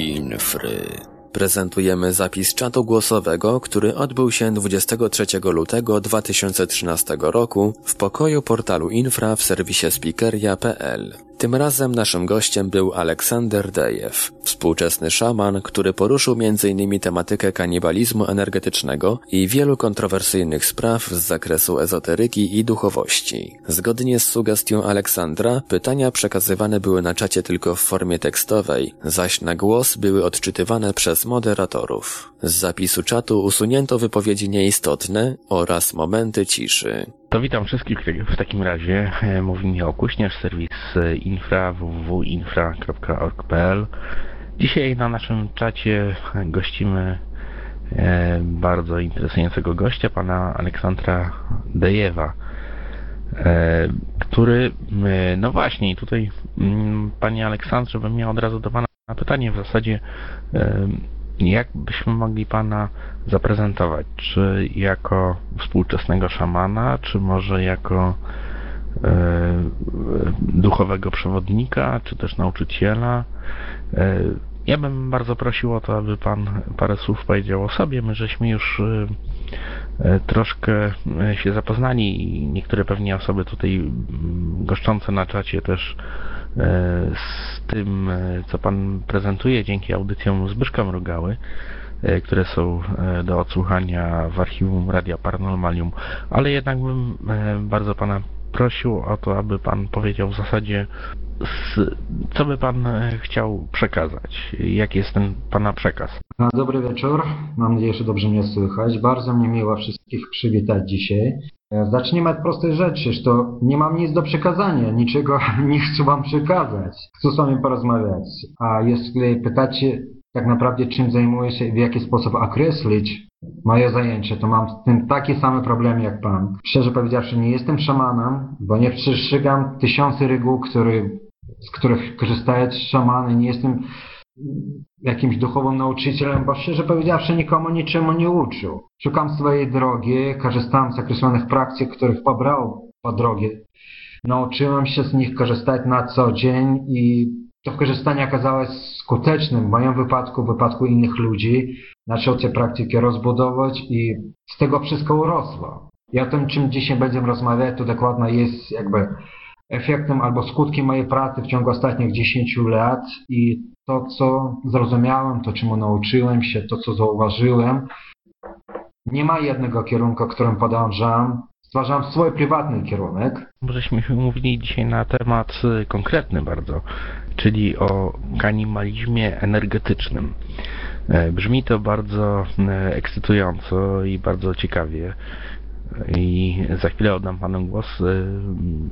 Infry. Prezentujemy zapis czatu głosowego, który odbył się 23 lutego 2013 roku w pokoju portalu Infra w serwisie speakeria.pl. Tym razem naszym gościem był Aleksander Dejew, współczesny szaman, który poruszył m.in. tematykę kanibalizmu energetycznego i wielu kontrowersyjnych spraw z zakresu ezoteryki i duchowości. Zgodnie z sugestią Aleksandra, pytania przekazywane były na czacie tylko w formie tekstowej, zaś na głos były odczytywane przez moderatorów. Z zapisu czatu usunięto wypowiedzi nieistotne oraz momenty ciszy. To witam wszystkich w takim razie. E, Mówi Michał Kuśnierz, serwis e, infra www.infra.org.pl Dzisiaj na naszym czacie gościmy e, bardzo interesującego gościa, pana Aleksandra Dejewa, który, no właśnie, tutaj mm, panie Aleksandrze bym miał od razu do pana pytanie w zasadzie jak byśmy mogli Pana zaprezentować? Czy jako współczesnego szamana, czy może jako e, duchowego przewodnika, czy też nauczyciela? E, ja bym bardzo prosił o to, aby Pan parę słów powiedział o sobie. My żeśmy już e, troszkę się zapoznali i niektóre pewnie osoby tutaj goszczące na czacie też z tym, co Pan prezentuje dzięki audycjom Zbyszka Mrugały, które są do odsłuchania w archiwum Radia Paranormalium, ale jednak bym bardzo Pana prosił o to, aby Pan powiedział w zasadzie, co by Pan chciał przekazać, jaki jest ten Pana przekaz. Dobry wieczór, mam nadzieję, że dobrze mnie słychać. Bardzo mnie miło wszystkich przywitać dzisiaj. Zacznijmy od prostej rzeczy, że to nie mam nic do przekazania, niczego nie chcę wam przekazać. Chcę z wami porozmawiać. A jeśli pytacie tak naprawdę czym zajmuję się i w jaki sposób określić moje zajęcie, to mam z tym taki samy problem jak pan. Szczerze powiedziawszy, nie jestem szamanem, bo nie przestrzegam tysiące reguł, który, z których korzystają szamany. Nie jestem jakimś duchowym nauczycielem, bo szczerze powiedziawszy nikomu niczemu nie uczył. Szukam swojej drogi, korzystam z określonych praktyk, których pobrał po drogie. Nauczyłem się z nich korzystać na co dzień i to korzystanie okazało się skutecznym w moim wypadku, w wypadku innych ludzi. Zaczął te praktyki rozbudować i z tego wszystko urosło. I o tym, czym dzisiaj będziemy rozmawiać, to dokładnie jest jakby efektem albo skutkiem mojej pracy w ciągu ostatnich 10 lat i to, co zrozumiałem, to, czemu nauczyłem się, to, co zauważyłem. Nie ma jednego kierunku, którym podążam. Stwarzam swój prywatny kierunek. Żeśmy mówili dzisiaj na temat y, konkretny bardzo, czyli o kanibalizmie energetycznym. E, brzmi to bardzo e, ekscytująco i bardzo ciekawie. I za chwilę oddam Panu głos, y,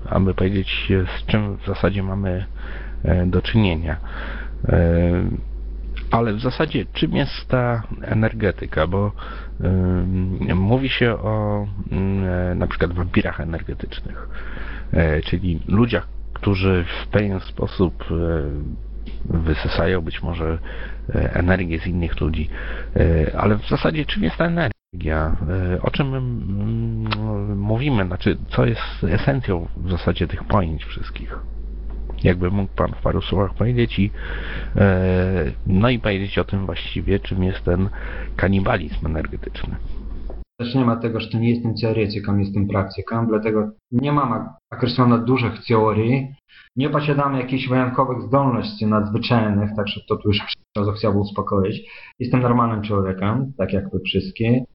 aby powiedzieć, z czym w zasadzie mamy e, do czynienia. E, ale w zasadzie czym jest ta energetyka? Bo mówi się o na przykład wampirach energetycznych, e, czyli ludziach, którzy w pewien sposób wysysają być może energię z innych ludzi. Ale w zasadzie czym jest ta energia? Energia. E, o czym mówimy? Znaczy, co jest esencją w zasadzie tych pojęć wszystkich? Jakby mógł Pan w paru słowach powiedzieć i e, no i powiedzieć o tym właściwie, czym jest ten kanibalizm energetyczny Zacznijmy od tego, że nie jestem teoretykiem, jestem praktykiem, dlatego nie mam określonych dużych teorii, nie posiadamy jakichś wyjątkowych zdolności nadzwyczajnych, także to tu już razu chciałbym uspokoić. Jestem normalnym człowiekiem, tak jak wy wszystkie,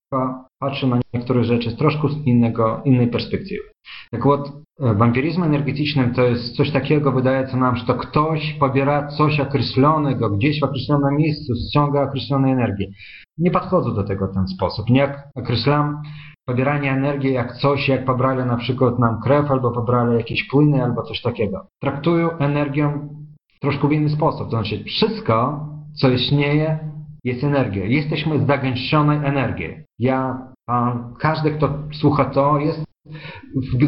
patrzę na niektóre rzeczy z troszkę z innego, innej perspektywy. Tak вот, wampiryzm energetycznym to jest coś takiego, wydaje się nam, że to ktoś pobiera coś określonego, gdzieś w określonym miejscu, ściąga określoną energię. Nie podchodzę do tego w ten sposób. Nie określam pobieranie energii jak coś, jak pobrali na przykład nam krew, albo pobrali jakieś płyny, albo coś takiego. Traktuję energię troszkę w inny sposób. To znaczy wszystko, co istnieje, jest energia. Jesteśmy zagęszczonej energii. Ja, pan, każdy, kto słucha to, jest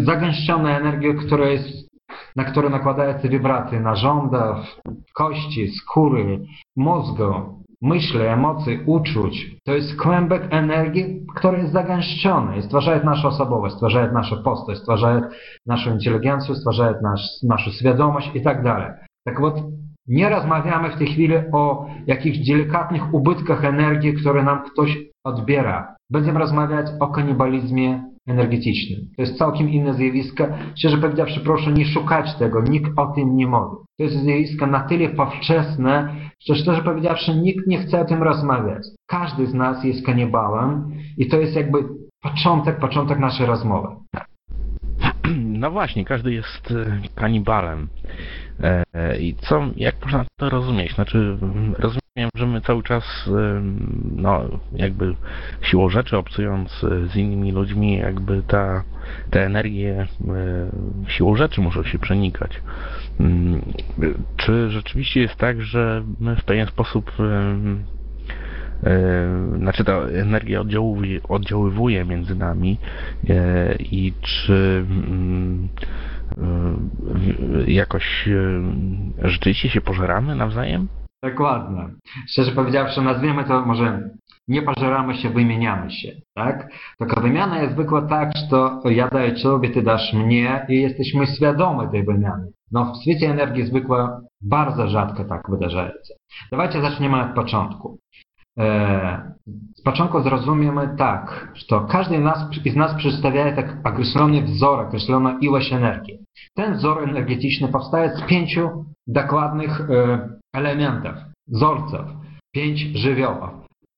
zagęszczona energia, która jest, na którą nakładają się wibracje narządów, kości, skóry, mózgu, myśli, emocji, uczuć. To jest kłębek energii, który jest zagęszczony i stwarza naszą osobowość, stwarza naszą postać, stwarza naszą inteligencję, stwarza nasz, naszą świadomość i tak dalej. Tak вот, Nie rozmawiamy w tej chwili o jakichś delikatnych ubytkach energii, które nam ktoś odbiera. Będziemy rozmawiać o kanibalizmie energetycznym. To jest całkiem inne zjawisko. Szczerze powiedziawszy, proszę nie szukać tego, nikt o tym nie mówi. To jest zjawisko na tyle powszechne, że szczerze powiedziawszy, nikt nie chce o tym rozmawiać. Każdy z nas jest kanibałem i to jest jakby początek, początek naszej rozmowy. No właśnie, każdy jest e, kanibalem. E, I co, jak można to rozumieć? Znaczy, rozumiem, że my cały czas, e, no, jakby siłą rzeczy obcując z innymi ludźmi, jakby ta, te energie siłą rzeczy muszą się przenikać. Mm, czy rzeczywiście jest tak, że my w pewien sposób znaczy ta energia oddziaływuje między nami i czy mm, jakoś rzeczywiście się pożeramy nawzajem? Dokładnie. Szczerze powiedziawszy, nazwiemy to może nie pożeramy się, wymieniamy się, tak? Taka wymiana jest zwykła tak, że ja daję Tobie, Ty dasz mnie i jesteśmy świadomi tej wymiany. No w świecie energii zwykła bardzo rzadko tak wydarza się. Dawajcie zaczniemy od początku. Z początku zrozumiemy tak, że każdy z nas przedstawia tak określony wzór, określoną ilość energii. Ten wzór energetyczny powstaje z pięciu dokładnych elementów, wzorców, pięć żywiołów.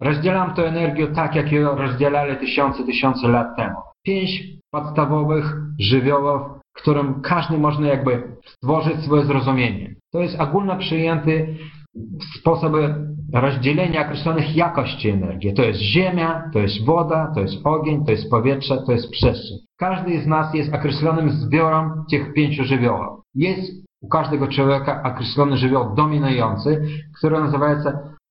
Rozdzielam tę energię tak, jak ją rozdzielali tysiące, tysiące lat temu. Pięć podstawowych żywiołów, którym każdy można jakby stworzyć swoje zrozumienie. To jest ogólno przyjęty sposoby rozdzielenia określonych jakości energii. To jest ziemia, to jest woda, to jest ogień, to jest powietrze, to jest przestrzeń. Każdy z nas jest określonym zbiorem tych pięciu żywiołów. Jest u każdego człowieka określony żywioł dominujący, który nazywa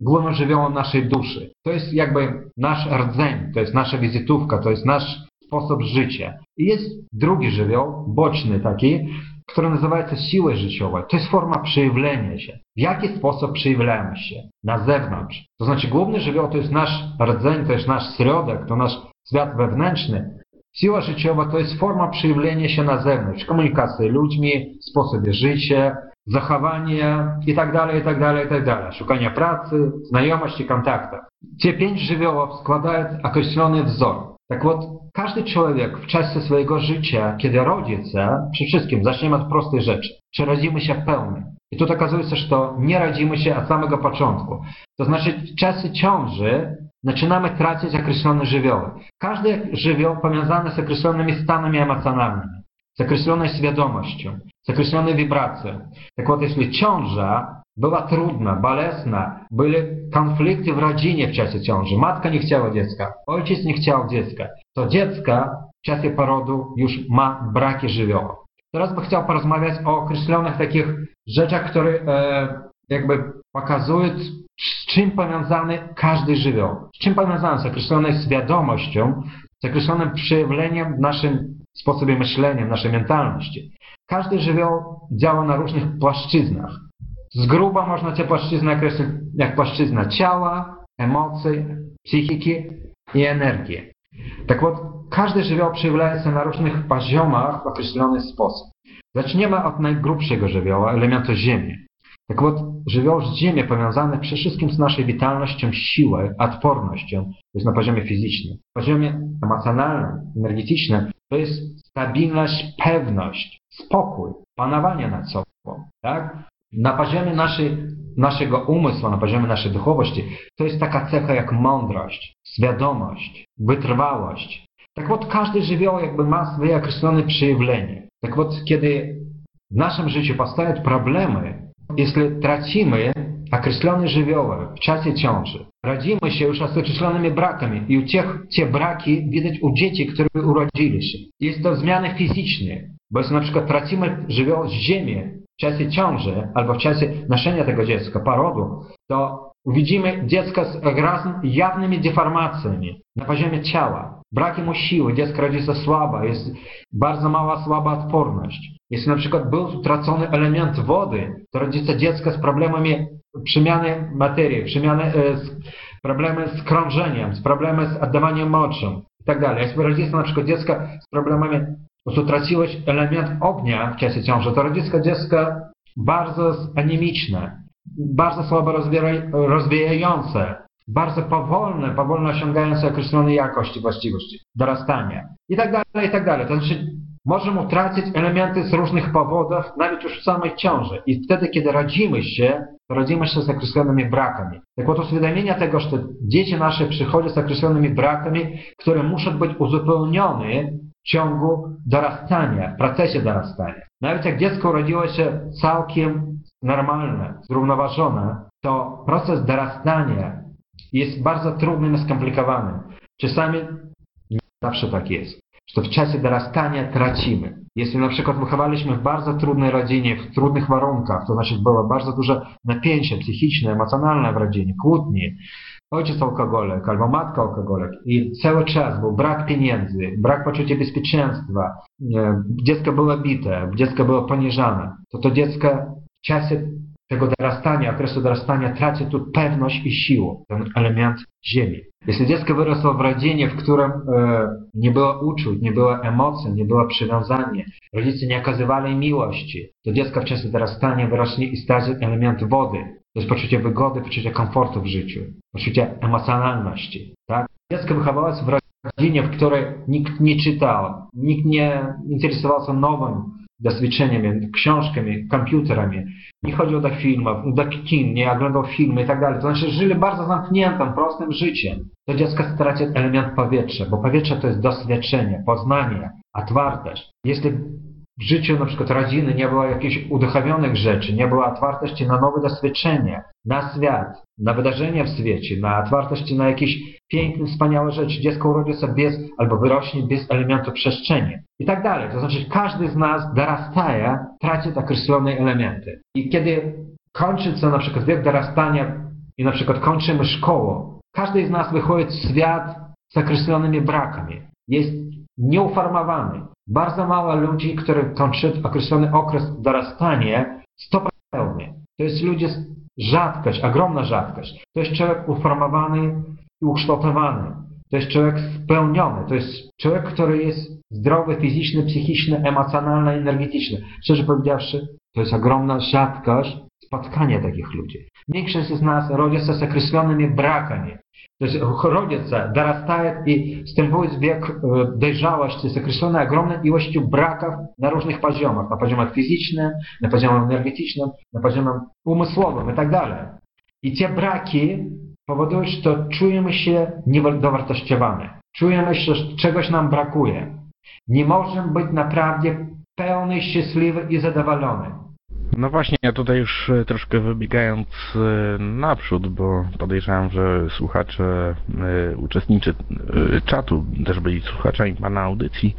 głównym żywiołem naszej duszy. To jest jakby nasz rdzeń, to jest nasza wizytówka, to jest nasz sposób życia. I jest drugi żywioł, boczny taki, które nazywa się siły życiowe. To jest forma przejawienia się. W jaki sposób przejawiamy się? Na zewnątrz. To znaczy główny żywioł to jest nasz rdzeń, to jest nasz środek, to nasz świat wewnętrzny. Siła życiowa to jest forma przejawienia się na zewnątrz. Komunikacja z ludźmi, sposobie życia, zachowanie itd., itd., itd. Szukanie pracy, znajomości, kontaktów. Te pięć żywiołów składają określony wzór. Tak вот, każdy człowiek w czasie swojego życia, kiedy rodzi się, przy wszystkim, zaczniemy od prostej rzeczy. Czy rodzimy się pełni? I tu okazuje się, że to nie rodzimy się od samego początku. To znaczy w czasie ciąży zaczynamy tracić określone żywioły. Każdy żywioł powiązany z określonymi stanami emocjonalnymi, z określoną świadomością, z określoną wibracją. Tak вот, jeśli ciąża była trudna, bolesna, były konflikty w rodzinie w czasie ciąży. Matka nie chciała dziecka, ojciec nie chciał dziecka. to dziecko w czasie porodu już ma braki żywiołów. Teraz bym chciał porozmawiać o określonych takich rzeczach, które e, jakby pokazują, z czym powiązany każdy żywioł. Z czym powiązany? Z określoną świadomością, z określonym przejawieniem w naszym sposobie myślenia, w naszej mentalności. Każdy żywioł działa na różnych płaszczyznach. Z gruba można tę płaszczyznę określić jak płaszczyzna ciała, emocji, psychiki i energii. Tak вот, każdy żywioł przejawia się na różnych poziomach w określony sposób. Zaczniemy od najgrubszego żywioła, elementu ziemi. Tak вот, żywioł z ziemi powiązany przede wszystkim z naszą witalnością, siłą, odpornością, to jest na poziomie fizycznym. Na poziomie emocjonalnym, energetycznym, to jest stabilność, pewność, spokój, panowanie nad sobą. Tak? Na poziomie naszej, naszego umysłu, na poziomie naszej duchowości, to jest taka cecha jak mądrość, świadomość, wytrwałość. Tak вот, każdy żywioł jakby ma swoje określone przejawienie. Tak вот, kiedy w naszym życiu powstają problemy, jeśli tracimy określone żywioły w czasie ciąży, radzimy się już z określonymi brakami i u tych, te braki widać u dzieci, które urodzili się. Jest to zmiany fizyczne, bo jeśli na przykład tracimy żywioł z ziemi, w czasie ciąży albo w czasie noszenia tego dziecka, porodu, to widzimy dziecko z razem jawnymi deformacjami na poziomie ciała. Brak mu siły, dziecko rodzi się słabe, jest bardzo mała, słaba odporność. Jeśli na przykład był utracony element wody, to rodzi się dziecko z problemami przemiany materii, przemiany, e, z, problemy z krążeniem, z problemy z oddawaniem moczu itd. Tak Jeśli rodzi się na przykład dziecko z problemami prostu traciłeś element ognia w czasie ciąży, to rodzi dziecko bardzo anemiczne. bardzo słabo rozwija- rozwijające, bardzo powolne, powolno osiągające określone jakości, właściwości, dorastania i tak dalej, i tak dalej. To znaczy możemy utracić elementy z różnych powodów, nawet już w samej ciąży. I wtedy, kiedy rodzimy się, rodzimy się z określonymi brakami. Tak od uświadomienia tego, że dzieci nasze przychodzą z określonymi brakami, które muszą być uzupełnione ciągu dorastania, w procesie dorastania. Nawet jak dziecko urodziło się całkiem normalne, zrównoważone, to proces dorastania jest bardzo trudnym i skomplikowanym. Czasami nie zawsze tak jest, że w czasie dorastania tracimy. Jeśli na przykład wychowaliśmy w bardzo trudnej rodzinie, w trudnych warunkach, to znaczy było bardzo duże napięcie psychiczne, emocjonalne w rodzinie, kłótnie, ojciec alkoholik albo matka alkoholik i cały czas był brak pieniędzy, brak poczucia bezpieczeństwa, e, dziecko było bite, dziecko było poniżane, to to dziecko w czasie tego dorastania, okresu dorastania traci tu pewność i siłę, ten element ziemi. Jeśli dziecko wyrosło w rodzinie, w którym e, nie było uczuć, nie było emocji, nie było przywiązania, rodzice nie okazywali miłości, to dziecko w czasie dorastania wyrośnie i straci element wody. To jest poczucie wygody, poczucie komfortu w życiu, poczucie emocjonalności. Tak? Dziecko wychowało się w rodzinie, w której nikt nie czytał, nikt nie interesował się nowym doświadczeniami, książkami, komputerami. Nie chodził do filmów, do kin, nie oglądał filmy i tak dalej. To znaczy żyli bardzo zamkniętym, prostym życiem. To dziecko straci element powietrza, bo powietrze to jest doświadczenie, poznanie, otwartość. Jeśli w życiu na przykład rodziny nie było jakichś uduchowionych rzeczy, nie było otwartości na nowe doświadczenia, na świat, na wydarzenia w świecie, na otwartości na jakieś piękne, wspaniałe rzeczy. Dziecko urodzi się bez, albo wyrośnie bez elementu przestrzeni i tak dalej. To znaczy każdy z nas dorastaje, traci określone elementy. I kiedy kończy się na przykład wiek dorastania i na przykład kończymy szkołę, każdy z nas wychodzi w świat z określonymi brakami. Jest nieuformowany. Bardzo mało ludzi, którzy kończą określony okres dorastania, to pełny. To jest ludzie, rzadkość, ogromna rzadkość. To jest człowiek uformowany i ukształtowany. To jest człowiek spełniony. To jest człowiek, który jest zdrowy fizycznie, psychicznie, emocjonalny, energetyczny. Szczerze powiedziawszy, to jest ogromna rzadkość spotkania takich ludzi. Większość z nas rodzi się z określonymi brakami. Jest rodzice dorastają i wstępując w wiek dojrzałości z określoną ogromną ilością braków na różnych poziomach. Na poziomie fizycznym, na poziomie energetycznym, na poziomie umysłowym i tak dalej. I te braki powodują, że czujemy się niedowartościowane. Czujemy się, że czegoś nam brakuje. Nie możemy być naprawdę pełny, szczęśliwy i zadowolony. No właśnie, ja tutaj już troszkę wybiegając naprzód, bo podejrzewam, że słuchacze, uczestniczy czatu też byli słuchaczami Pana audycji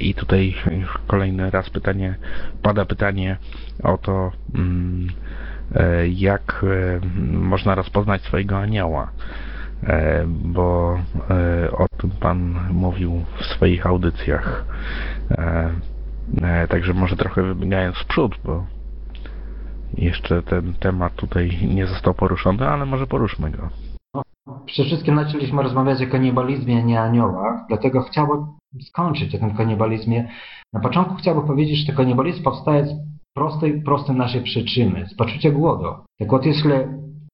i tutaj kolejny raz pytanie, pada pytanie o to, jak można rozpoznać swojego anioła, bo o tym Pan mówił w swoich audycjach. Także może trochę wybiegając w przód, bo jeszcze ten temat tutaj nie został poruszony, ale może poruszmy go. No, przede wszystkim zaczęliśmy rozmawiać o kanibalizmie, a nie aniołach, dlatego chciałbym skończyć o tym kanibalizmie. Na początku chciałbym powiedzieć, że kanibalizm powstaje z prostej, prostej naszej przyczyny, z poczucia głodu. Tak вот, jeśli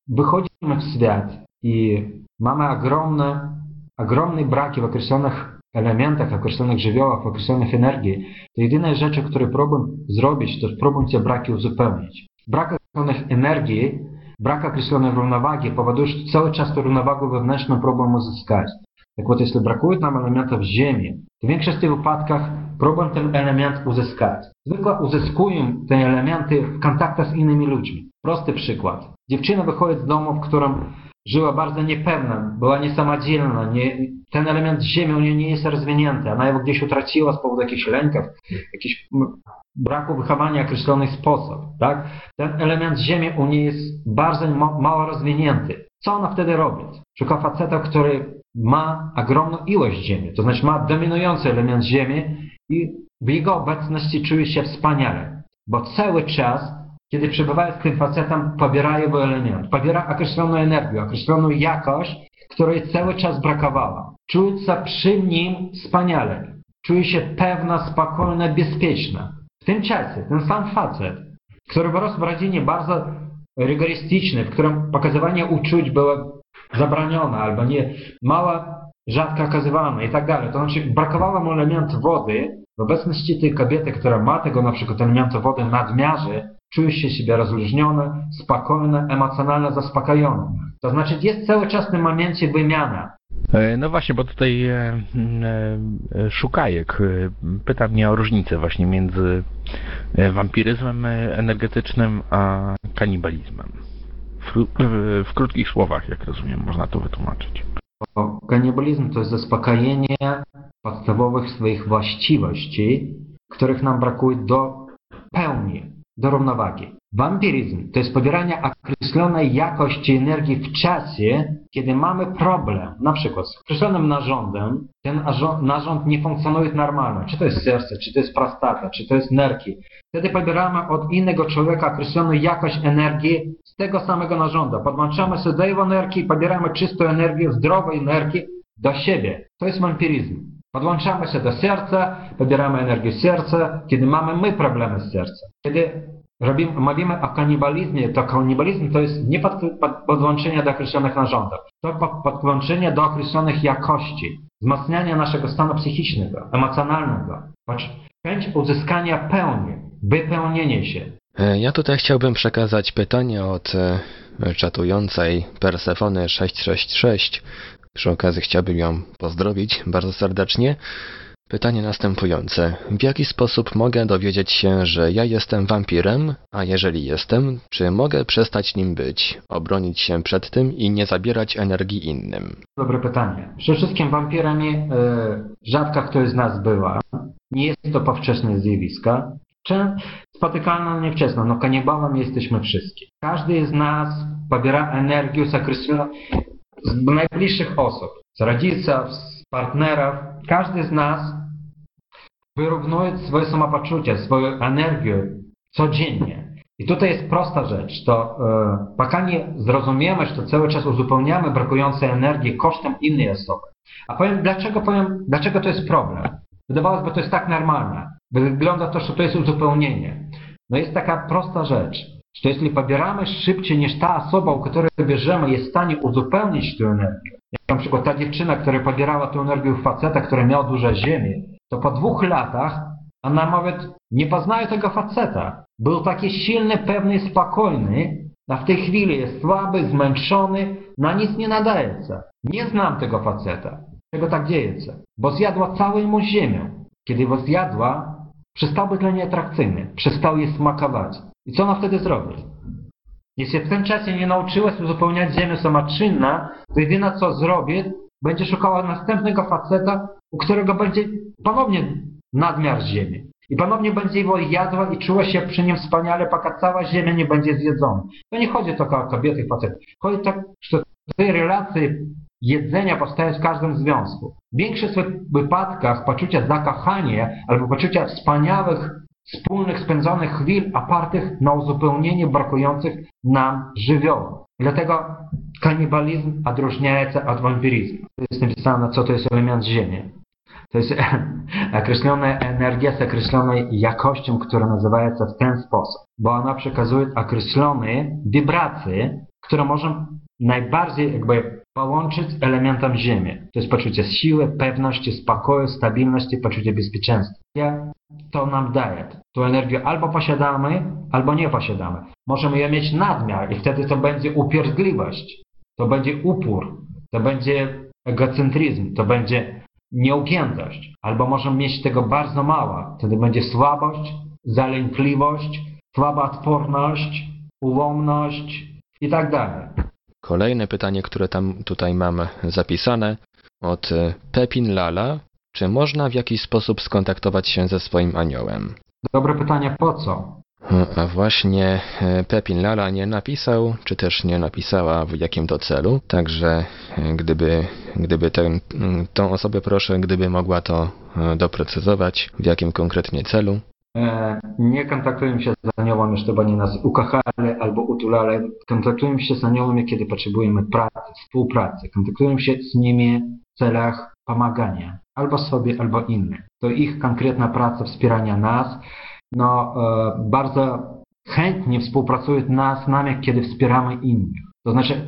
wychodzimy w świat i mamy ogromne, ogromne braki w określonych elementach, określonych żywiołach, w określonych energii, to jedyne rzeczy, które próbuję zrobić, to próbuję te braki uzupełnić. Brak określonych energii, brak określonej równowagi powoduje, że cały czas tę równowagę wewnętrzną próbuję uzyskać. Tak вот, jeśli brakuje nam elementów ziemi, to w większości wypadkach próbuję ten element uzyskać. Zwykle uzyskuję te elementy w kontaktach z innymi ludźmi. Prosty przykład. Dziewczyna wychodzi z domu, w którym żyła bardzo niepewna, była niesamodzielna, nie, ten element ziemi u niej nie jest rozwinięty, ona ją gdzieś utraciła z powodu jakichś lęków, jakichś braku wychowania w określony sposób, tak? Ten element ziemi u niej jest bardzo mało rozwinięty. Co ona wtedy robi? Szuka faceta, który ma ogromną ilość ziemi, to znaczy ma dominujący element ziemi i w jego obecności czuje się wspaniale, bo cały czas kiedy przebywają z tym facetem, pobiera jego element, pobiera określoną energię, określoną jakość, której cały czas brakowała. Czuje się przy nim wspaniale. Czuje się pewna, spokojna, bezpieczna. W tym czasie ten sam facet, który wyrósł w rodzinie bardzo rygorystyczny, w którym pokazywanie uczuć było zabranione albo nie, mała, rzadko okazywane i tak dalej. To znaczy brakowało mu elementu wody. W obecności tej kobiety, która ma tego na przykład elementu wody nadmiarze, czuje się siebie rozluźniona, spokojna, emocjonalnie zaspokojona. To znaczy jest cały czas w tym momencie wymiana. E, No właśnie, bo tutaj e, e, Szukajek pyta mnie o różnicę właśnie między wampiryzmem energetycznym a kanibalizmem. W, w, krótkich słowach, jak rozumiem, można to wytłumaczyć. Kanibalizm to jest zaspokojenie podstawowych swoich właściwości, których nam brakuje do pełni, do równowagi. Wampiryzm to jest pobieranie określonej jakości energii w czasie, kiedy mamy problem, na przykład z określonym narządem, ten narząd- nie funkcjonuje normalnie, czy to jest serce, czy to jest prostata, czy to jest nerki. Wtedy pobieramy od innego człowieka określoną jakość energii z tego samego narządu. Podłączamy sobie do jego energii i pobieramy czystą energię, zdrową energię do siebie. To jest wampiryzm. Podłączamy się do serca, pobieramy energię serca, kiedy mamy my problemy z sercem. Kiedy robimy, mówimy o kanibalizmie, to kanibalizm to jest nie pod, pod, podłączenie do określonych narządów, to pod, podłączenie do określonych jakości, wzmacniania naszego stanu psychicznego, emocjonalnego, chęć uzyskania pełni, wypełnienie się. E, Ja tutaj chciałbym przekazać pytanie od e, czatującej Persefony 666. Przy okazji chciałbym ją pozdrowić bardzo serdecznie. Pytanie następujące. W jaki sposób mogę dowiedzieć się, że ja jestem wampirem, a jeżeli jestem, czy mogę przestać nim być, obronić się przed tym i nie zabierać energii innym? Dobre pytanie. Przede wszystkim wampirami e, rzadko ktoś z nas była. Nie jest to powszechne zjawisko. Czy spotykane niewczesno, no kanibałem jesteśmy wszyscy. Każdy z nas pobiera energię z określonych, z najbliższych osób, z rodziców, z partnerów. Każdy z nas wyrównuje swoje samopoczucie, swoją energię codziennie. I tutaj jest prosta rzecz, to e, пока nie zrozumiemy, że to cały czas uzupełniamy brakującej energii kosztem innej osoby. A powiem, dlaczego powiem, dlaczego to jest problem? Wydawałoby, że to jest tak normalne. Wygląda to, że to jest uzupełnienie. No jest taka prosta rzecz, że jeśli pobieramy szybciej niż ta osoba, u której bierzemy, jest w stanie uzupełnić tę energię. Jak na przykład ta dziewczyna, która pobierała tę energię u faceta, który miał dużo ziemi, to po dwóch latach ona nawet nie poznaje tego faceta. Był taki silny, pewny, spokojny, a w tej chwili jest słaby, zmęczony, na nic nie nadaje się. Nie znam tego faceta. Czego tak dzieje się? Bo zjadła całą mu ziemię. Kiedy go zjadła, przestał być dla niej atrakcyjny. Przestał jej smakować. I co ona wtedy zrobi? Jeśli w tym czasie nie nauczyła się uzupełniać ziemię samoczynna, to jedyne co zrobi, będzie szukała następnego faceta, u którego będzie ponownie nadmiar ziemi. I ponownie będzie jego jadła i czuła się przy nim wspaniale, poka cała ziemia nie będzie zjedzona. To nie chodzi tylko o kobiety i facetów. Chodzi tak, że tej relacji jedzenia powstaje w każdym związku. W większości wypadkach poczucia zakochania albo poczucia wspaniałych, wspólnych spędzonych chwil opartych na uzupełnieniu brakujących nam żywiołów. Dlatego kanibalizm odróżnia się od wampiryzmu. To jest napisane, co to jest element ziemi. To jest określona energia z określoną jakością, która nazywa się w ten sposób, bo ona przekazuje określone wibracje, które możemy najbardziej jakby połączyć elementem ziemi. To jest poczucie siły, pewności, spokoju, stabilności, poczucie bezpieczeństwa. To nam daje. Tą energię albo posiadamy, albo nie posiadamy. Możemy ją mieć nadmiar i wtedy to będzie upierdliwość, to będzie upór, to będzie egocentryzm, to będzie nieugiętość. Albo możemy mieć tego bardzo mało, wtedy będzie słabość, zalękliwość, słaba odporność, ułomność i tak dalej. Kolejne pytanie, które tam tutaj mam zapisane od e, Pepin Lala. Czy można w jakiś sposób skontaktować się ze swoim aniołem? Dobre pytanie, po co? A właśnie e, Pepin Lala nie napisał, czy też nie napisała w jakim to celu, także e, gdyby, gdyby ten, tą osobę proszę, gdyby mogła to e, doprecyzować, w jakim konkretnie celu. E, nie kontaktujemy się z aniołami, żeby oni nas ukochali albo utulali. Kontaktujemy się z aniołami, kiedy potrzebujemy pracy, współpracy. Kontaktujemy się z nimi w celach pomagania. Albo sobie, albo innym. To ich konkretna praca wspierania nas. No, e, bardzo chętnie współpracują z nami, kiedy wspieramy innych. To znaczy,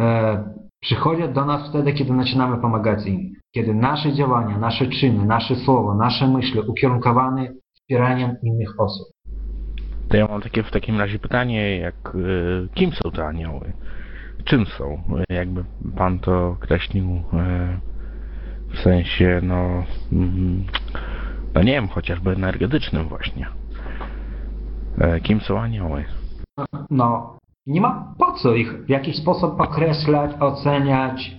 e, przychodzą do nas wtedy, kiedy zaczynamy pomagać innym. Kiedy nasze działania, nasze czyny, nasze słowa, nasze myśli ukierunkowane wspieraniem innych osób. To ja mam takie w takim razie pytanie, jak y, kim są te anioły? Czym są? Jakby pan to określił y, w sensie, no, mm, no nie wiem, chociażby energetycznym właśnie. E, kim są anioły? No, nie ma po co ich w jakiś sposób określać, oceniać.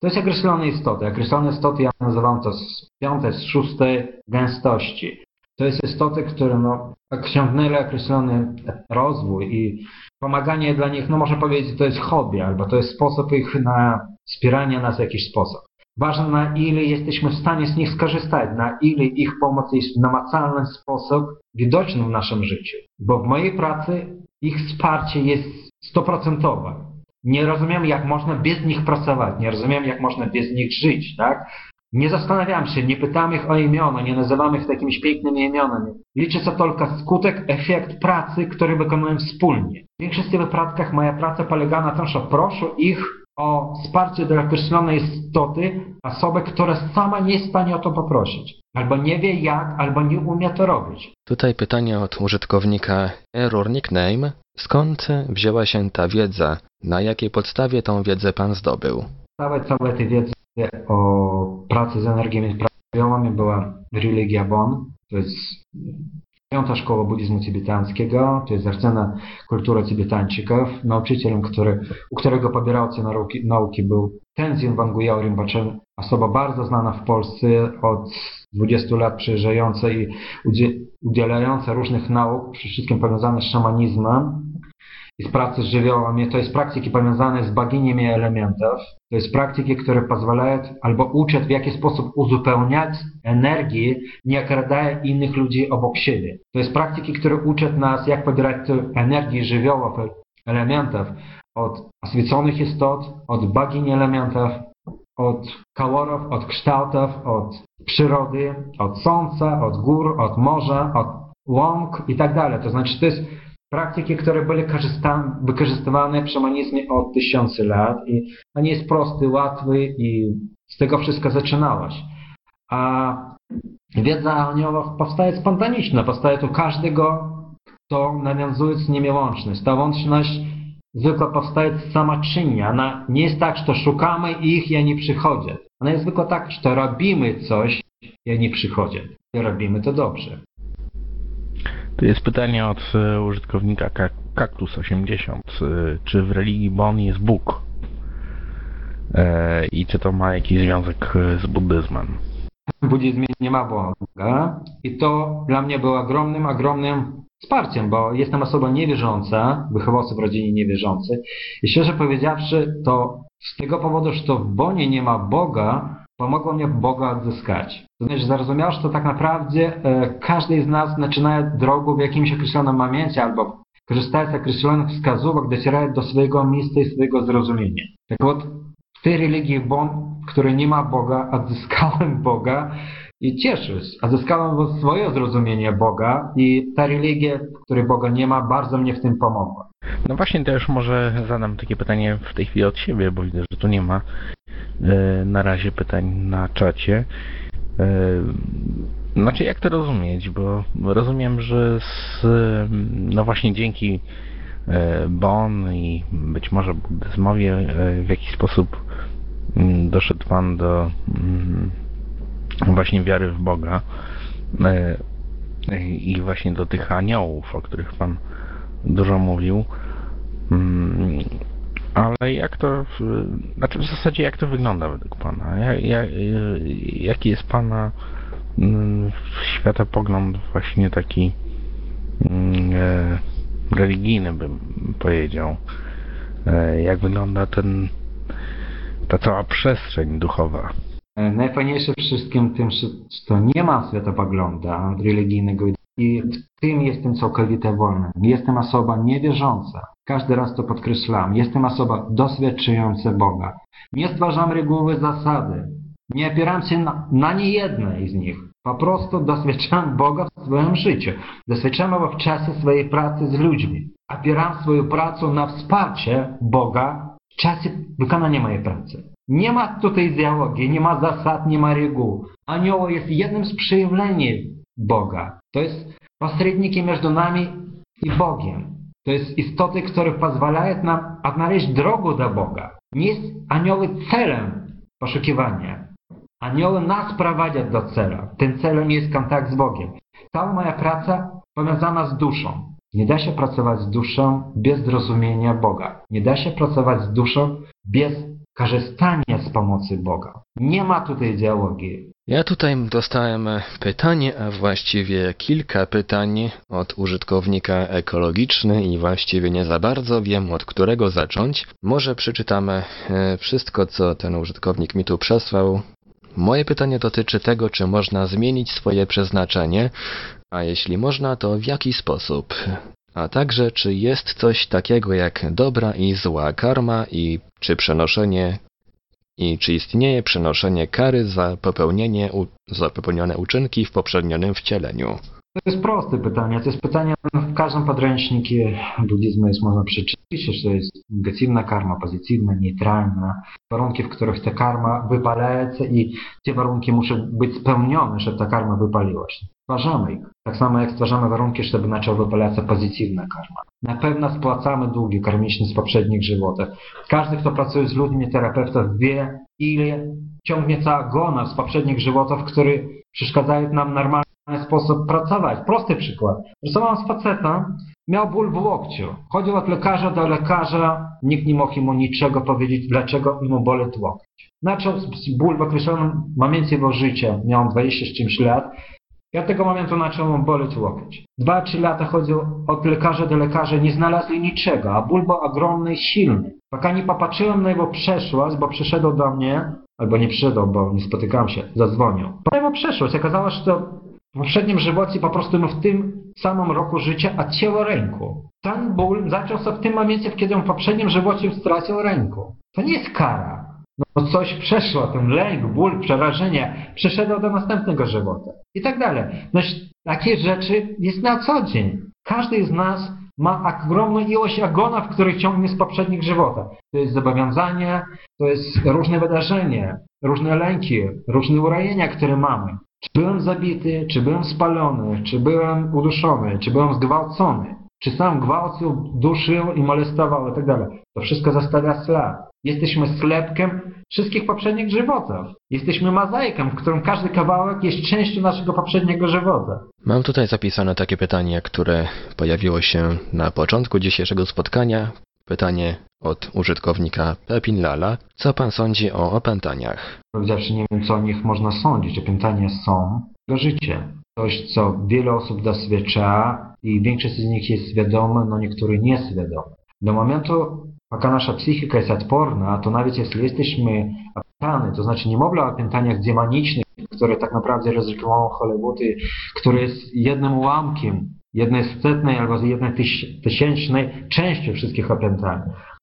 To jest określone istoty. Określone istoty ja nazywam to z piątej, z szóstej gęstości. To jest istoty, które no, osiągnęły określony rozwój i pomaganie dla nich, no można powiedzieć, to jest hobby, albo to jest sposób ich na wspieranie nas w jakiś sposób. Ważne na ile jesteśmy w stanie z nich skorzystać, na ile ich pomoc jest w namacalny sposób widoczny w naszym życiu. Bo w mojej pracy ich wsparcie jest stoprocentowe. Nie rozumiem, jak można bez nich pracować, nie rozumiem, jak można bez nich żyć, tak? Nie zastanawiam się, nie pytam ich o imiona, nie nazywam ich takimiś pięknymi imionami. Liczy się tylko skutek, efekt pracy, który wykonuję wspólnie. W większości wypadkach moja praca polega na tym, że proszę ich o wsparcie dla określonej istoty, osoby, która sama nie jest w stanie o to poprosić. Albo nie wie jak, albo nie umie to robić. Tutaj pytanie od użytkownika Error Nickname. Skąd wzięła się ta wiedza? Na jakiej podstawie tą wiedzę pan zdobył? Całe, całe tej wiedzy o pracy z energiami prawiomami była religia Bon. To jest piąta szkoła buddyzmu tybetańskiego. To jest rdzena kultura tybetańczyków. Nauczycielem, który, u którego pobierałcy nauki, nauki był Tenzin Wanguya Rinpoche, osoba bardzo znana w Polsce od 20 lat przyjeżdżająca i udzielająca różnych nauk, przede wszystkim powiązanych z szamanizmem i z pracy z żywiołami. To jest praktyki powiązane z boginiami elementów. To jest praktyki, które pozwalają albo uczą w jaki sposób uzupełniać energię, nie okradая innych ludzi obok siebie. To jest praktyki, które uczą nas, jak pobierać energię żywiołów, elementów od oswieconych istot, od bogini elementów, od kolorów, od kształtów, od przyrody, od słońca, od gór, od morza, od łąk i tak dalej. To znaczy, to jest praktyki, które były wykorzystywane w szamanizmie od tysięcy lat i on jest prosty, łatwy i z tego wszystko zaczynałaś. A wiedza o aniołach powstaje spontaniczna, powstaje tu każdego, kto nawiązuje z nimi łączność. Ta łączność zwykle powstaje sama czynnie. Ona nie jest tak, że szukamy ich i oni przychodzą. Ona jest zwykle tak, że robimy coś i oni przychodzą. I robimy to dobrze. Tu jest pytanie od e, użytkownika Kaktus80. E, czy w religii Bon jest Bóg? E, I czy to ma jakiś związek z buddyzmem? W buddyzmie nie ma Boga i to dla mnie było ogromnym, ogromnym wsparciem, bo jestem osobą niewierząca, wychował się w rodzinie niewierzącej i szczerze powiedziawszy, to z tego powodu, że to w Bonie nie ma Boga, pomogło mnie Boga odzyskać To znaczy zrozumiał, że to tak naprawdę e, każdy z nas zaczyna drogę w jakimś określonym momencie albo korzystając z określonych wskazówek, dociera do swojego miejsca i swojego zrozumienia. Tak вот, w tej religii Bon, w której nie ma Boga, odzyskałem Boga i cieszę się. Odzyskałem swoje zrozumienie Boga i ta religia, w której Boga nie ma, bardzo mnie w tym pomogła. No właśnie też może zadam takie pytanie w tej chwili od siebie, bo widzę, że tu nie ma e, na razie pytań na czacie. E, znaczy jak to rozumieć, bo rozumiem, że z, no właśnie dzięki e, Bon i być może buddyzmowi w jakiś sposób mm, doszedł Pan do mm, właśnie wiary w Boga i właśnie do tych aniołów, o których Pan dużo mówił. Ale jak to, znaczy w zasadzie jak to wygląda według Pana? Jak, jak, jaki jest Pana mm, światopogląd właśnie taki mm, e, religijny bym powiedział? E, jak wygląda ten, ta cała przestrzeń duchowa? Najfajniejsze wszystkim tym, że to nie ma światopoglądu religijnego i w tym jestem całkowicie wolny. Jestem osoba niewierząca. Każdy raz to podkreślam. Jestem osoba doświadczająca Boga. Nie stwarzam reguły zasady. Nie opieram się na, na niejednej z nich. Po prostu doświadczam Boga w swoim życiu. Doświadczam Go w czasie swojej pracy z ludźmi. Opieram swoją pracę na wsparcie Boga w czasie wykonania mojej pracy. Nie ma tutaj dialogi, nie ma zasad, nie ma reguł. Anioł jest jednym z przejawień Boga. To jest pośrednikiem między nami i Bogiem. To jest istoty, które pozwalają nam odnaleźć drogę do Boga. Nie jest anioły celem poszukiwania. Anioły nas prowadzić do celu. Tym celem jest kontakt z Bogiem. Cała moja praca powiązana z duszą. Nie da się pracować z duszą bez zrozumienia Boga. Nie da się pracować z duszą bez korzystania z pomocy Boga. Nie ma tutaj dialogi. Ja tutaj dostałem pytanie, a właściwie kilka pytań od użytkownika ekologiczny i właściwie nie za bardzo wiem od którego zacząć. Może przeczytamy e, wszystko, co ten użytkownik mi tu przesłał. Moje pytanie dotyczy tego, czy można zmienić swoje przeznaczenie, a jeśli można, to w jaki sposób A także, czy jest coś takiego jak dobra i zła karma i czy przenoszenie i czy istnieje przenoszenie kary za popełnienie za popełnione uczynki w poprzednionym wcieleniu? To jest proste pytanie. To jest pytanie w każdym podręczniku buddyzmu jest można przeczytać, że to jest negatywna karma, pozytywna, neutralna. Warunki, w których ta karma wypalaється i te warunki muszą być spełnione, żeby ta karma wypaliła się. Stwarzamy ich. Tak samo jak stwarzamy warunki, żeby zaczęła wypalać pozytywna karma. Na pewno spłacamy długi karmiczne z poprzednich żywotów. Każdy, kto pracuje z ludźmi, terapeutów wie, ile ciągnie cała gona z poprzednich żywotów, które przeszkadzają nam normalnie sposób pracować. Prosty przykład. Pracowałem z facetem, miał ból w łokciu. Chodził od lekarza do lekarza, nikt nie mógł mu niczego powiedzieć, dlaczego mu boli łokieć. Zaczął ból w określonym momencie jego życia, miał 20 z czymś lat, ja tego momentu zacząłem boleć łokieć. Dwa, trzy lata chodził od lekarza do lekarza, nie znalazli niczego, a ból był ogromny, silny. Paka nie popatrzyłem na jego przeszłość, bo przyszedł do mnie, albo nie przyszedł, bo nie spotykałem się, zadzwonił. Po jego przeszłość okazało się, że w poprzednim żywocie po prostu w tym samym roku życia odcięło rękę. Ten ból zaczął się w tym momencie, kiedy on w poprzednim żywocie stracił rękę. To nie jest kara. No coś przeszło, ten lęk, ból, przerażenie, przeszedł do następnego żywota. I tak dalej. No takie rzeczy jest na co dzień. Każdy z nas ma ogromną ilość agonów, których ciągnie z poprzednich żywotów. To jest zobowiązanie, to jest różne wydarzenia, różne lęki, różne urojenia, które mamy. Czy byłem zabity, czy byłem spalony, czy byłem uduszony, czy byłem zgwałcony, czy sam gwałcił, duszył i molestował itd. Tak to wszystko zostawia ślad. Jesteśmy sklepkiem wszystkich poprzednich żywotów. Jesteśmy mozaiką, w którym każdy kawałek jest częścią naszego poprzedniego żywota. Mam tutaj zapisane takie pytanie, które pojawiło się na początku dzisiejszego spotkania. Pytanie od użytkownika Pepin Lala. Co pan sądzi o opętaniach? Powiedziawszy, nie wiem, co o nich można sądzić. Opętania są to życie. Coś, co wiele osób doświadcza i większość z nich jest świadoma, no niektóre nieświadome. Do momentu, пока nasza psychika jest odporna, to nawet jeśli jesteśmy opętani, to znaczy nie mówię o opętaniach demonicznych, które tak naprawdę rozreklamował Hollywood, które jest jednym ułamkiem, jednej setnej albo jednej tysięcznej części wszystkich opętań.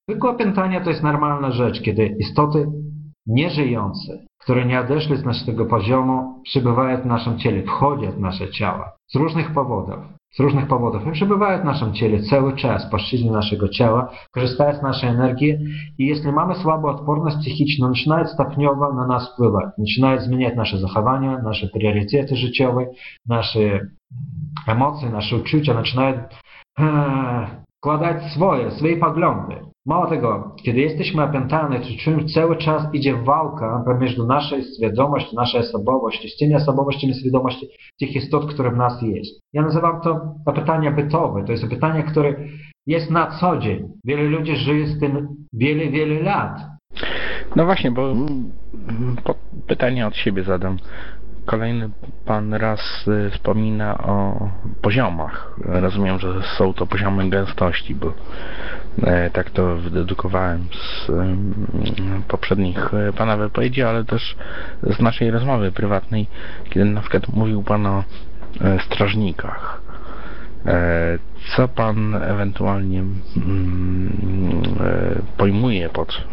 Zwykłe opętania to jest normalna rzecz, kiedy istoty nieżyjące, które nie odeszły z naszego poziomu, przybywają w naszym ciele, wchodzą w nasze ciała z różnych powodów. Z różnych powodów. I przebywają w naszym ciele cały czas, płaszczyźnie naszego ciała, korzystają z naszej energii i jeśli mamy słabą odporność psychiczną, zaczynają stopniowo na nas wpływać. Zaczynają zmieniać nasze zachowania, nasze priorytety życiowe, nasze emocje, nasze uczucia, zaczynają wkładać swoje, swoje poglądy. Mało tego, kiedy jesteśmy opętani, to czujemy cały czas idzie walka pomiędzy naszej świadomości, naszej osobowości, z tymi osobowościami nieświadomości tych istot, które w nas jest. Ja nazywam to pytanie bytowe. To jest pytanie, które jest na co dzień. Wiele ludzi żyje z tym wiele, wiele lat. No właśnie, bo pytanie od siebie zadam. Kolejny pan raz y, wspomina o poziomach. Rozumiem, że są to poziomy gęstości, bo e, tak to wydedukowałem z mm, poprzednich e, pana wypowiedzi, ale też z naszej rozmowy prywatnej, kiedy na przykład mówił pan o e, strażnikach. Co pan ewentualnie mm, pojmuje pod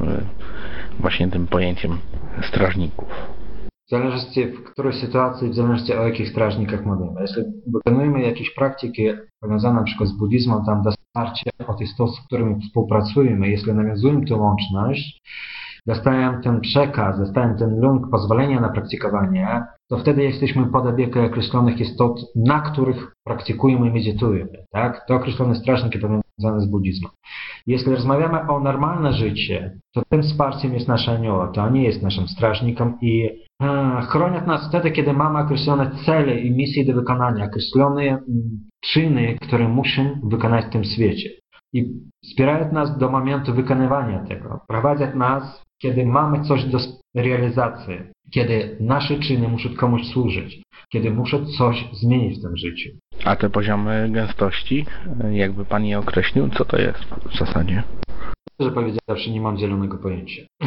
właśnie tym pojęciem strażników? W zależności w której sytuacji, w zależności o jakich strażnikach mówimy. Jeśli wykonujemy jakieś praktyki powiązane przykład z buddyzmem, tam dostarcie od istot, z którymi współpracujemy, jeśli nawiązujemy tę łączność, dostają ten przekaz, dostają ten lunk pozwolenia na praktykowanie, to wtedy jesteśmy pod opieką określonych istot, na których praktykujemy i medytujemy. Tak? To określone strażniki powiązane z buddyzmem. Jeśli rozmawiamy o normalne życie, to tym wsparciem jest nasza anioła, to nie jest naszym strażnikiem i chronią nas wtedy, kiedy mamy określone cele i misje do wykonania, określone m, czyny, które musimy wykonać w tym świecie. I wspierają nas do momentu wykonywania tego. Prowadzą nas, kiedy mamy coś do realizacji, kiedy nasze czyny muszą komuś służyć, kiedy muszą coś zmienić w tym życiu. A te poziomy gęstości, jakby Pan je określił, co to jest w zasadzie? Szczerze powiedziawszy, nie mam zielonego pojęcia.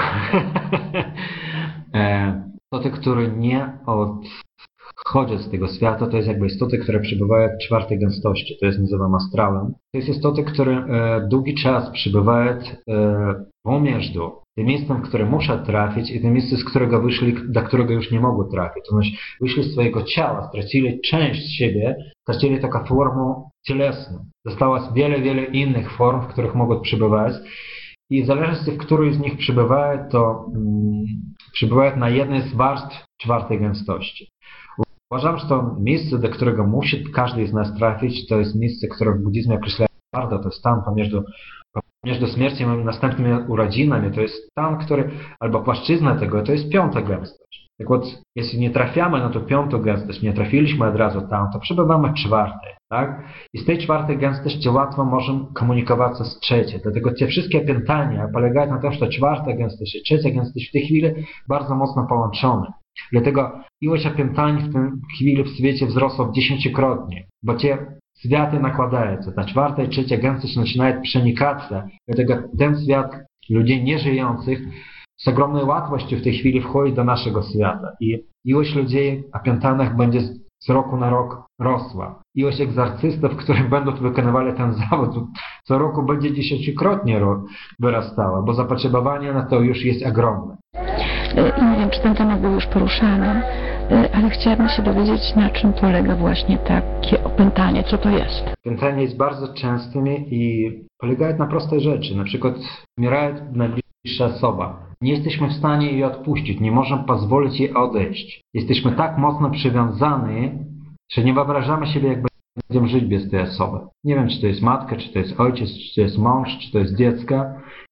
e, istoty, które nie odchodzą z tego świata, to jest jakby istoty, które przebywają w czwartej gęstości, to jest nazywam astrałem. To jest istoty, które e, długi czas przebywają e, pomiędzy tym miejscem, w które muszę trafić i tym miejscem, z którego wyszli, do którego już nie mogły trafić. To znaczy wyszli z swojego ciała, stracili część siebie, stracili taką formę cielesną. Zostało wiele, wiele innych form, w których mogą przebywać i w zależności w której z nich przebywają, to mm, przebywają na jednej z warstw czwartej gęstości. Uważam, że to miejsce, do którego musi każdy z nas trafić, to jest miejsce, które w buddyzmie określa bardzo, to jest stan pomiędzy między śmiercią i następnymi urodzinami, to jest stan, który, albo płaszczyzna tego, to jest piąta gęstość. Tak od, jeśli nie trafiamy na tą piątą gęstość, nie trafiliśmy od razu tam, to przebywamy w czwartej, tak? I z tej czwartej gęstości łatwo możemy komunikować się z trzeciej. Dlatego te wszystkie pytania polegają na tym, że czwarta gęstość i trzecia gęstość w tej chwili bardzo mocno połączone. Dlatego ilość opętań w tej chwili w świecie wzrosła dziesięciokrotnie, bo te światy nakładają się. Ta czwarta i trzecia gęstość zaczynają przenikać dlatego ten świat ludzi nieżyjących z ogromną łatwością w tej chwili wchodzi do naszego świata i ilość ludzi opętanych będzie z roku na rok rosła. Ilość egzorcystów, którzy będą wykonywali ten zawód, co roku będzie dziesięciokrotnie wyrastała, bo zapotrzebowanie na to już jest ogromne. I nie wiem, czy ten temat był już poruszany, ale chciałabym się dowiedzieć, na czym polega właśnie takie opętanie, co to jest. Opętanie jest bardzo częstym i polegają na prostej rzeczy, na przykład umiera najbliższa osoba. Nie jesteśmy w stanie jej odpuścić, nie możemy pozwolić jej odejść. Jesteśmy tak mocno przywiązani, że nie wyobrażamy siebie, jak będziemy żyć bez tej osoby. Nie wiem, czy to jest matka, czy to jest ojciec, czy to jest mąż, czy to jest dziecko.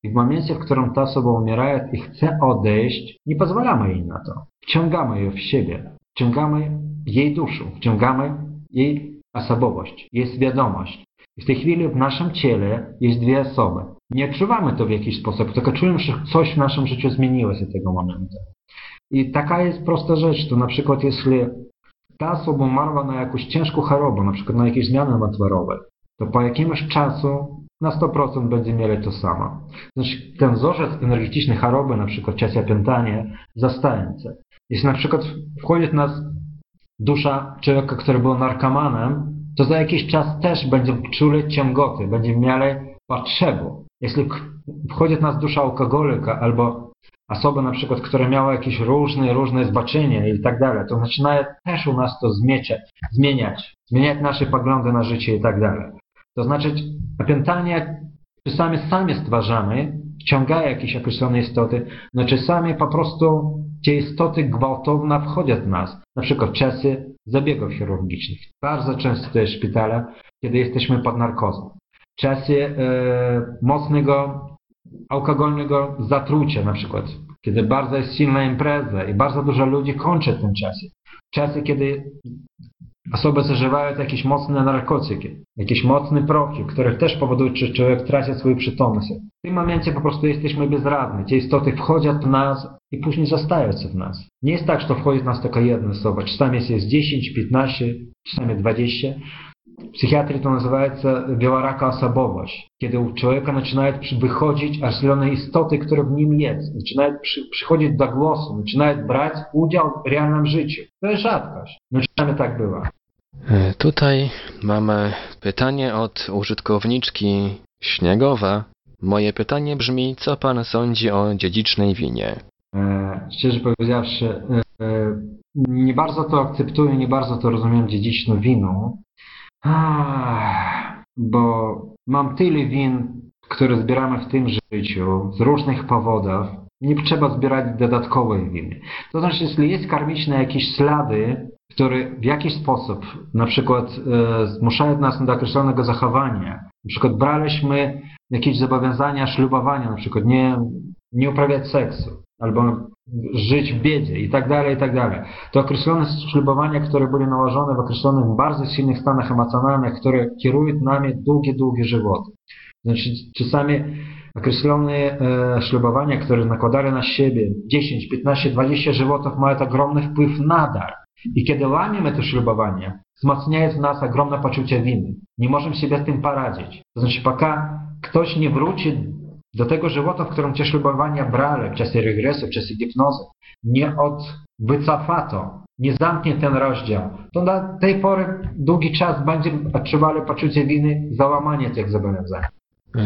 I w momencie, w którym ta osoba umiera i chce odejść, nie pozwalamy jej na to. Wciągamy ją w siebie. Wciągamy jej duszę, wciągamy jej osobowość, jej świadomość. W tej chwili w naszym ciele jest dwie osoby. Nie odczuwamy to w jakiś sposób, tylko czujemy, że coś w naszym życiu zmieniło się tego momentu. I taka jest prosta rzecz, to na przykład jeśli ta osoba umarła na jakąś ciężką chorobę, na przykład na jakieś zmiany nowotworowe, to po jakimś czasu na 100% będzie mieli to samo. Znaczy ten wzorzec energetyczny choroby, na przykład czasie opętanie, zostaje. Jeśli na przykład wchodzi w nas dusza człowieka, który był narkomanem, to za jakiś czas też będzie czuli ciągoty, będzie mieli potrzebę. Jeśli wchodzi w nas dusza alkoholika albo osoba na przykład, która miała jakieś różne, różne zbaczenia i tak dalej, to zaczyna też u nas to zmieniać, zmieniać, zmieniać nasze poglądy na życie i tak dalej. To znaczy opętanie czasami sami stwarzamy, wciągają jakieś określone istoty, no czasami po prostu te istoty gwałtowne wchodzą w nas, na przykład czasy zabiegów chirurgicznych. Bardzo często to jest szpitale, kiedy jesteśmy pod narkozą. Czasy e, mocnego alkoholnego zatrucia na przykład, kiedy bardzo jest silna impreza i bardzo dużo ludzi kończy w tym czasie. Czasy, kiedy osoby zażywają jakieś mocne narkotyki, jakieś mocne proki, które też powodują, że człowiek traci swoją przytomność. W tym momencie po prostu jesteśmy bezradni. Te istoty wchodzą w nas i później zostają w nas. Nie jest tak, że to wchodzi w nas tylko jedna osoba. Czasami jest 10, 15, czasami 20. W psychiatrii to nazywaється wieloraка osobowość, kiedy u człowieka zaczynają wychodzić określone istoty, które w nim jest, zaczynają przy, przychodzić do głosu, zaczynają brać udział w realnym życiu. To jest rzadkość. No czasami tak bywa. Tutaj mamy pytanie od użytkowniczki Śniegowa. Moje pytanie brzmi, co pan sądzi o dziedzicznej winie? E, szczerze powiedziawszy, e, nie bardzo to akceptuję, nie bardzo to rozumiem dziedziczną winą, bo mam tyle win, które zbieramy w tym życiu z różnych powodów. Nie trzeba zbierać dodatkowych win. To znaczy, jeśli jest karmiczne jakieś ślady, które w jakiś sposób na przykład e, zmuszają nas do określonego zachowania, na przykład braliśmy jakieś zobowiązania ślubowania, na przykład nie, nie uprawiać seksu albo żyć w biedzie i tak dalej, i tak dalej. To określone ślubowania, które były nałożone w określonych bardzo silnych stanach emocjonalnych, które kierują nami długie, długie żywoty. Znaczy czasami określone e, ślubowania, które nakładali na siebie 10, 15, 20 żywotów mają ogromny wpływ nadal. I kiedy łamiemy to ślubowanie, wzmacniając w nas ogromne poczucie winy. Nie możemy się z tym poradzić. To znaczy, poka ktoś nie wróci do tego żywota, w którym te ślubowania brali w czasie regresu, w czasie hipnozy, nie od wycofa to, nie zamknie ten rozdział, to do tej pory długi czas będziemy odczuwali poczucie winy za łamanie tych zobowiązań.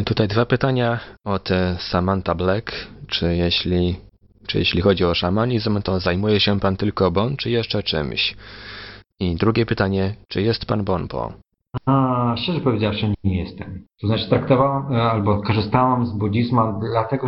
Tutaj dwa pytania od e, Samantha Black. Czy jeśli, czy jeśli chodzi o szamanizm, to zajmuje się pan tylko bon, czy jeszcze czymś? I drugie pytanie, czy jest pan bonpo? A, szczerze powiedziawszy, nie jestem. To znaczy traktowałem e, albo korzystałem z buddhizmu dlatego,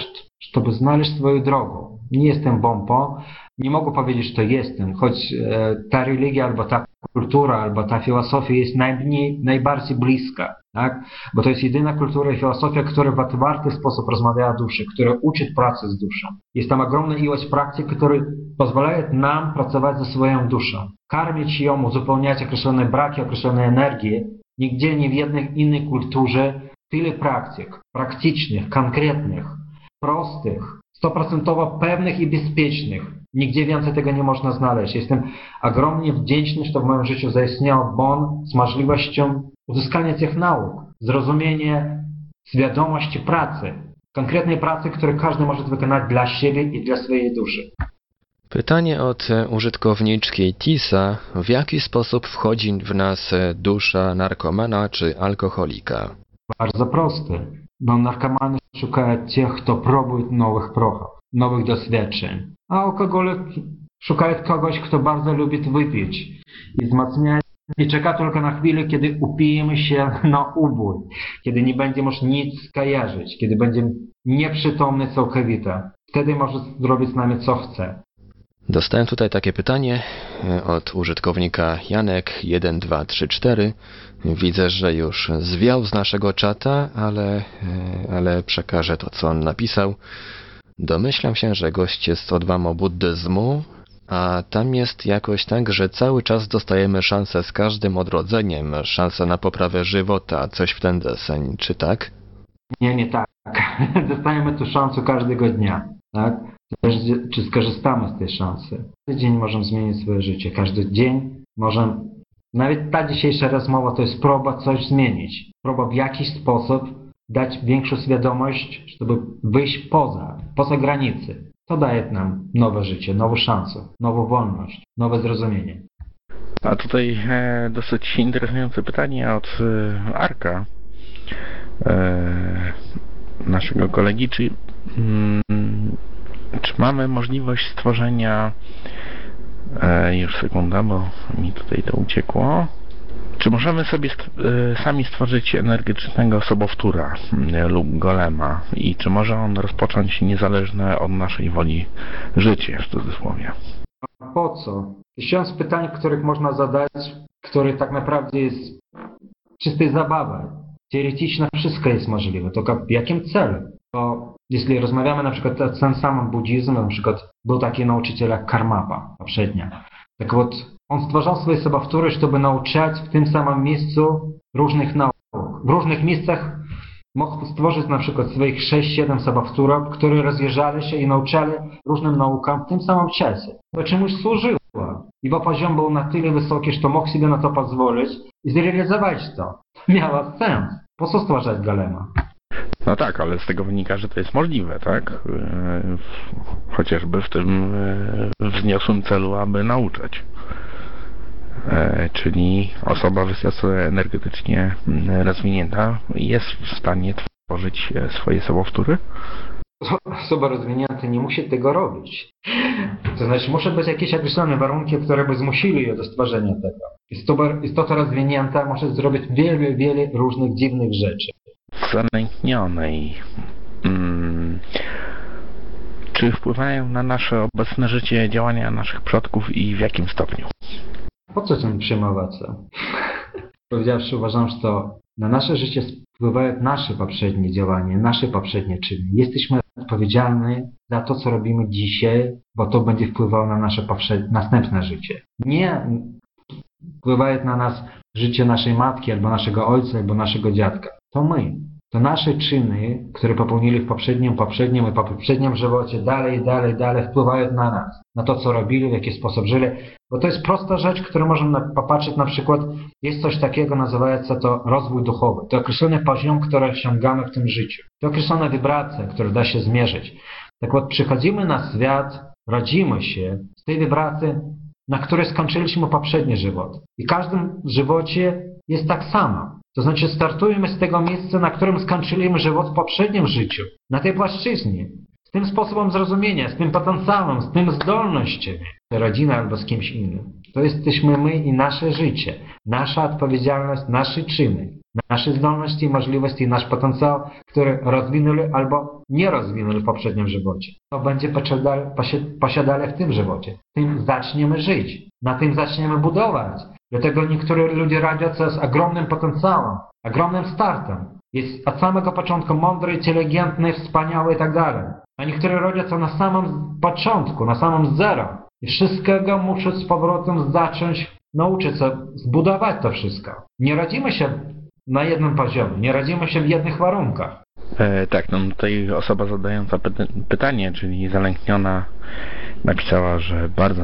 żeby znaleźć swoją drogę. Nie jestem bompo, nie mogę powiedzieć, że to jestem, choć e, ta religia albo ta kultura, albo ta filozofia jest najmniej, najbardziej bliska, tak? Bo to jest jedyna kultura i filozofia, która w otwarty sposób rozmawia o duszy, która uczy pracy z duszą. Jest tam ogromna ilość praktyk, które pozwalają nam pracować ze swoją duszą, karmić ją, uzupełniać określone braki, określone energii. Nigdzie, nie w jednej innej kulturze tyle praktyk, praktycznych, konkretnych, prostych, stoprocentowo pewnych i bezpiecznych. Nigdzie więcej tego nie można znaleźć. Jestem ogromnie wdzięczny, że w moim życiu zaistniał bon z możliwością uzyskania tych nauk, zrozumienia świadomości pracy, konkretnej pracy, którą każdy może wykonać dla siebie i dla swojej duszy. Pytanie od użytkowniczki Tisa. W jaki sposób wchodzi w nas dusza narkomana czy alkoholika? Bardzo prosty, bo narkomany szukają tych, kto próbuje nowych prochów, nowych doświadczeń, a alkoholik szukają kogoś, kto bardzo lubi wypić i wzmacnia i czeka tylko na chwilę, kiedy upijemy się na ubój, kiedy nie będzie już nic kojarzyć, kiedy będzie nieprzytomny całkowicie. Wtedy może zrobić z nami co chce. Dostałem tutaj takie pytanie e, od użytkownika Janek1234. Widzę, że już zwiał z naszego czata, ale, e, ale przekażę to, co on napisał. Domyślam się, że gość jest od wam buddyzmu, a tam jest jakoś tak, że cały czas dostajemy szansę z każdym odrodzeniem, szansę na poprawę żywota, coś w ten deseń, czy tak? Nie, nie tak. Dostajemy tu szansę każdego dnia, tak? Czy skorzystamy z tej szansy. Każdy dzień możemy zmienić swoje życie. Każdy dzień możemy... Nawet ta dzisiejsza rozmowa to jest próba coś zmienić. Próba w jakiś sposób dać większą świadomość, żeby wyjść poza, poza granice. To daje nam nowe życie, nową szansę, nową wolność, nowe zrozumienie. A tutaj e, dosyć interesujące pytanie od e, Arka, e, naszego kolegi, czy, mm, czy mamy możliwość stworzenia, e, już sekunda, bo mi tutaj to uciekło, czy możemy sobie st e, sami stworzyć energetycznego sobowtóra e, lub golema i czy może on rozpocząć niezależne od naszej woli życie w cudzysłowie? A po co? Tysiąc pytań, których można zadać, które tak naprawdę jest czystej zabawy. Teoretycznie wszystko jest możliwe, tylko jakim celu? Bo jeśli rozmawiamy na przykład o tym samym buddhizmie, na przykład był taki nauczyciel jak Karmapa poprzednio. Tak вот, on stwarzał swoje sobowtóry, żeby nauczać w tym samym miejscu różnych nauk. W różnych miejscach mógł stworzyć na przykład swoich 6-7 sobowtórów, które rozjeżdżali się i nauczali różnym naukam w tym samym czasie. To czemuś służyło. Jego poziom był na tyle wysoki, że mógł sobie na to pozwolić i zrealizować to. Miało sens. Po co stwarzać golema? No tak, ale z tego wynika, że to jest możliwe, tak? E, chociażby w tym e, wzniosłym celu, aby nauczać. E, czyli osoba wysoce energetycznie rozwinięta jest w stanie tworzyć swoje sobowtóry? osoba rozwinięta nie musi tego robić. To znaczy, muszą być jakieś określone warunki, które by zmusili je do stworzenia tego. Istota rozwinięta może zrobić wiele, wiele różnych dziwnych rzeczy. Zalęknionej. Hmm. Czy wpływają na nasze obecne życie działania naszych przodków i w jakim stopniu? Po co tym przejmować? Powiedziawszy, uważam, że to na nasze życie wpływają nasze poprzednie działania, nasze poprzednie czyny. Jesteśmy odpowiedzialni za to, co robimy dzisiaj, bo to będzie wpływało na nasze następne życie. Nie wpływają na nas życie naszej matki, albo naszego ojca, albo naszego dziadka To my. To nasze czyny, które popełnili w poprzednim, poprzednim i poprzednim żywocie, dalej, dalej, dalej wpływają na nas, na to, co robili, w jaki sposób żyli. Bo to jest prosta rzecz, którą możemy popatrzeć na przykład, jest coś takiego, nazywa się to rozwój duchowy. To określony poziom, który osiągamy w tym życiu. To określona wibracja, którą da się zmierzyć. Tak вот, przychodzimy na świat, rodzimy się z tej wibracji, na której skończyliśmy poprzedni żywot. I w każdym żywocie jest tak samo. To znaczy startujemy z tego miejsca, na którym skończyliśmy żywot w poprzednim życiu, na tej płaszczyźnie. Z tym sposobem zrozumienia, z tym potencjałem, z tym zdolnościami, rodzina albo z kimś innym. To jesteśmy my i nasze życie, nasza odpowiedzialność, nasze czyny, nasze zdolności, możliwości, nasz potencjał, który rozwinęli albo nie rozwinęli w poprzednim żywocie. To będzie posiadali w tym żywocie. Tym zaczniemy żyć, na tym zaczniemy budować. Dlatego niektórzy ludzie radzą co z ogromnym potencjałem, ogromnym startem. Jest od samego początku mądry, inteligentny, wspaniały i tak dalej. A niektórzy rodzą co na samym początku, na samym zero. I wszystkiego muszą z powrotem zacząć nauczyć się zbudować to wszystko. Nie radzimy się na jednym poziomie, nie radzimy się w jednych warunkach. E, tak, no tutaj osoba zadająca py pytanie, czyli zalękniona, napisała, że bardzo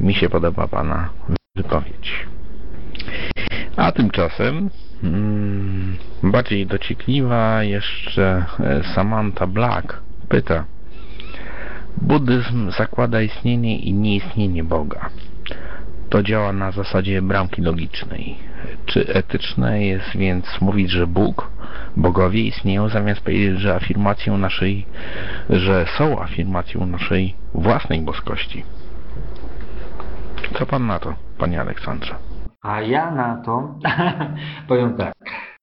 mi się podoba Pana wypowiedź. A tymczasem mm, bardziej dociekliwa jeszcze e, Samantha Black pyta Buddyzm zakłada istnienie i nieistnienie Boga. To działa na zasadzie bramki logicznej. Czy etyczne jest więc mówić, że Bóg, bogowie istnieją, zamiast powiedzieć, że afirmacją naszej, że są afirmacją naszej własnej boskości? Co pan na to, panie Aleksandrze? A ja na to powiem tak.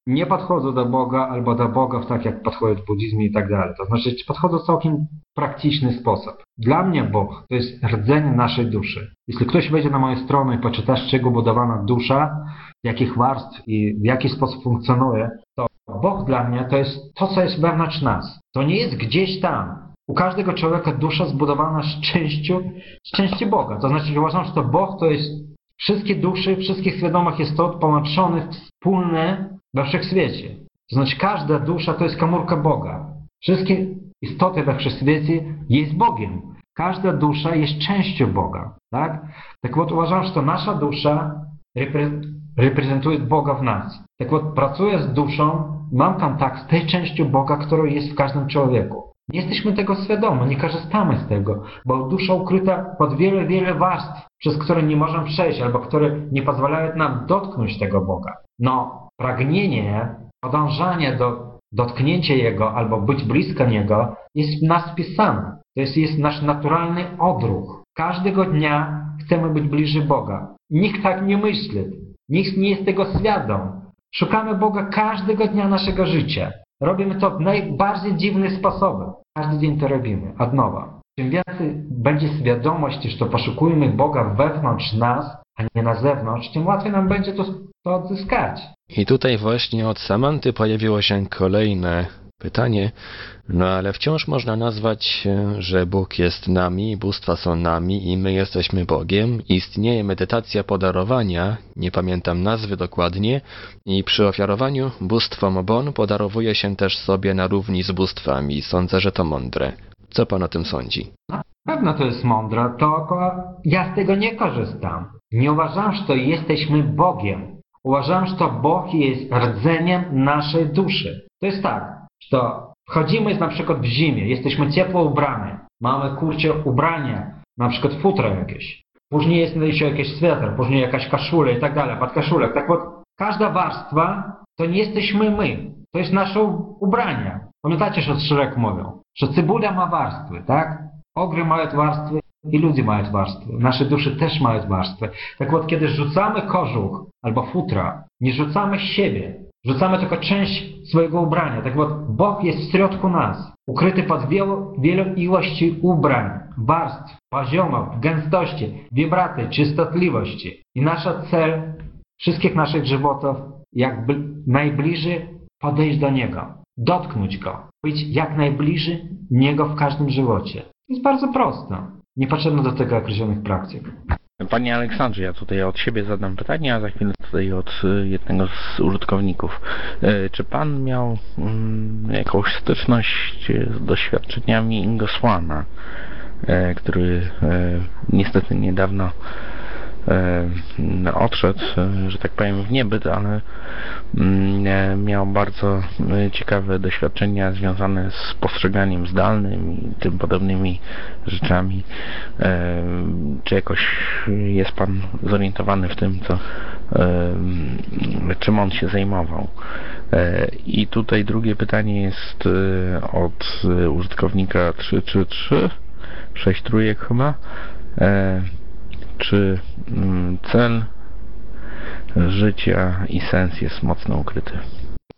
Nie podchodzę do Boga albo do bogów tak jak podchodzę w buddyzmie i tak dalej. To znaczy podchodzę w całkiem praktyczny sposób. Dla mnie Bóg to jest rdzenie naszej duszy. Jeśli ktoś wejdzie na moją stronę i poczyta z czego budowana dusza, jakich warstw i w jaki sposób funkcjonuje, to Bóg dla mnie to jest to, co jest wewnątrz nas. To nie jest gdzieś tam. U każdego człowieka dusza zbudowana z częścią, z części Boga. To znaczy uważam, że to Bóg to jest wszystkie dusze, wszystkich świadomych istot połączonych wspólne we wszechświecie. To znaczy każda dusza to jest komórka Boga. Wszystkie istoty we wszechświecie jest Bogiem. Każda dusza jest częścią Boga. Tak? Tak вот uważam, że to nasza dusza repre reprezentuje Boga w nas. Tak вот pracuję z duszą, mam kontakt z tej częścią Boga, która jest w każdym człowieku. Nie jesteśmy tego świadomi, nie korzystamy z tego, bo dusza ukryta pod wiele, wiele warstw, przez które nie możemy przejść, albo które nie pozwalają nam dotknąć tego Boga. No, pragnienie, podążanie do dotknięcia Jego albo być blisko Niego jest w nas wpisane. To jest, jest nasz naturalny odruch. Każdego dnia chcemy być bliżej Boga. Nikt tak nie myśli. Nikt nie jest tego świadom. Szukamy Boga każdego dnia naszego życia. Robimy to w najbardziej dziwny sposób. Każdy dzień to robimy, od nowa. Czym więcej będzie świadomości, że to poszukujemy Boga wewnątrz nas, a nie na zewnątrz, tym łatwiej nam będzie to, to odzyskać. I tutaj właśnie od Samanty pojawiło się kolejne pytanie, no ale wciąż można nazwać, że Bóg jest nami, bóstwa są nami i my jesteśmy Bogiem. Istnieje medytacja podarowania, nie pamiętam nazwy dokładnie, i przy ofiarowaniu bóstwom Bon podarowuje się też sobie na równi z bóstwami. Sądzę, że to mądre. Co pan o tym sądzi? Na pewno to jest mądre, tylko ja z tego nie korzystam. Nie uważam, że to jesteśmy Bogiem. Uważam, że to Bóg jest rdzeniem naszej duszy. To jest tak, to wchodzimy na przykład w zimie, jesteśmy ciepło ubrani, mamy kurcze ubrania, na przykład futro jakieś. Później jest jeszcze jakiś sweter, później jakaś kaszula i tak dalej, podkaszulek. Tak вот, każda warstwa to nie jesteśmy my, to jest nasze ubrania. Pamiętacie, że Szrek mówią, że cebula ma warstwy, tak? Ogry mają warstwy i ludzie mają warstwy. Nasze dusze też mają warstwy. Tak od kiedy rzucamy kożuch albo futra, nie rzucamy siebie, rzucamy tylko część swojego ubrania. Tak od Bóg jest w środku nas, ukryty pod wielu, wielu ilości ubrań, warstw, poziomów, gęstości, wibracji, częstotliwości. I nasza cel wszystkich naszych żywotów, jak najbliżej podejść do Niego, dotknąć Go, być jak najbliżej Niego w każdym żywocie. Jest bardzo proste. Nie potrzebno do tego określonych praktyk. Panie Aleksandrze, ja tutaj od siebie zadam pytanie, a za chwilę tutaj od y, jednego z użytkowników. Y, czy pan miał mm, jakąś styczność z doświadczeniami Ingosłana, y, który niestety niedawno odszedł, e, że tak powiem, w niebyt, ale mm, e, miał bardzo ciekawe doświadczenia związane z postrzeganiem zdalnym i tym podobnymi rzeczami. Czy jakoś jest Pan zorientowany w tym, co, czym on się zajmował? I tutaj drugie pytanie jest od użytkownika 333, 6 trójek chyba czy cel życia i sens jest mocno ukryty.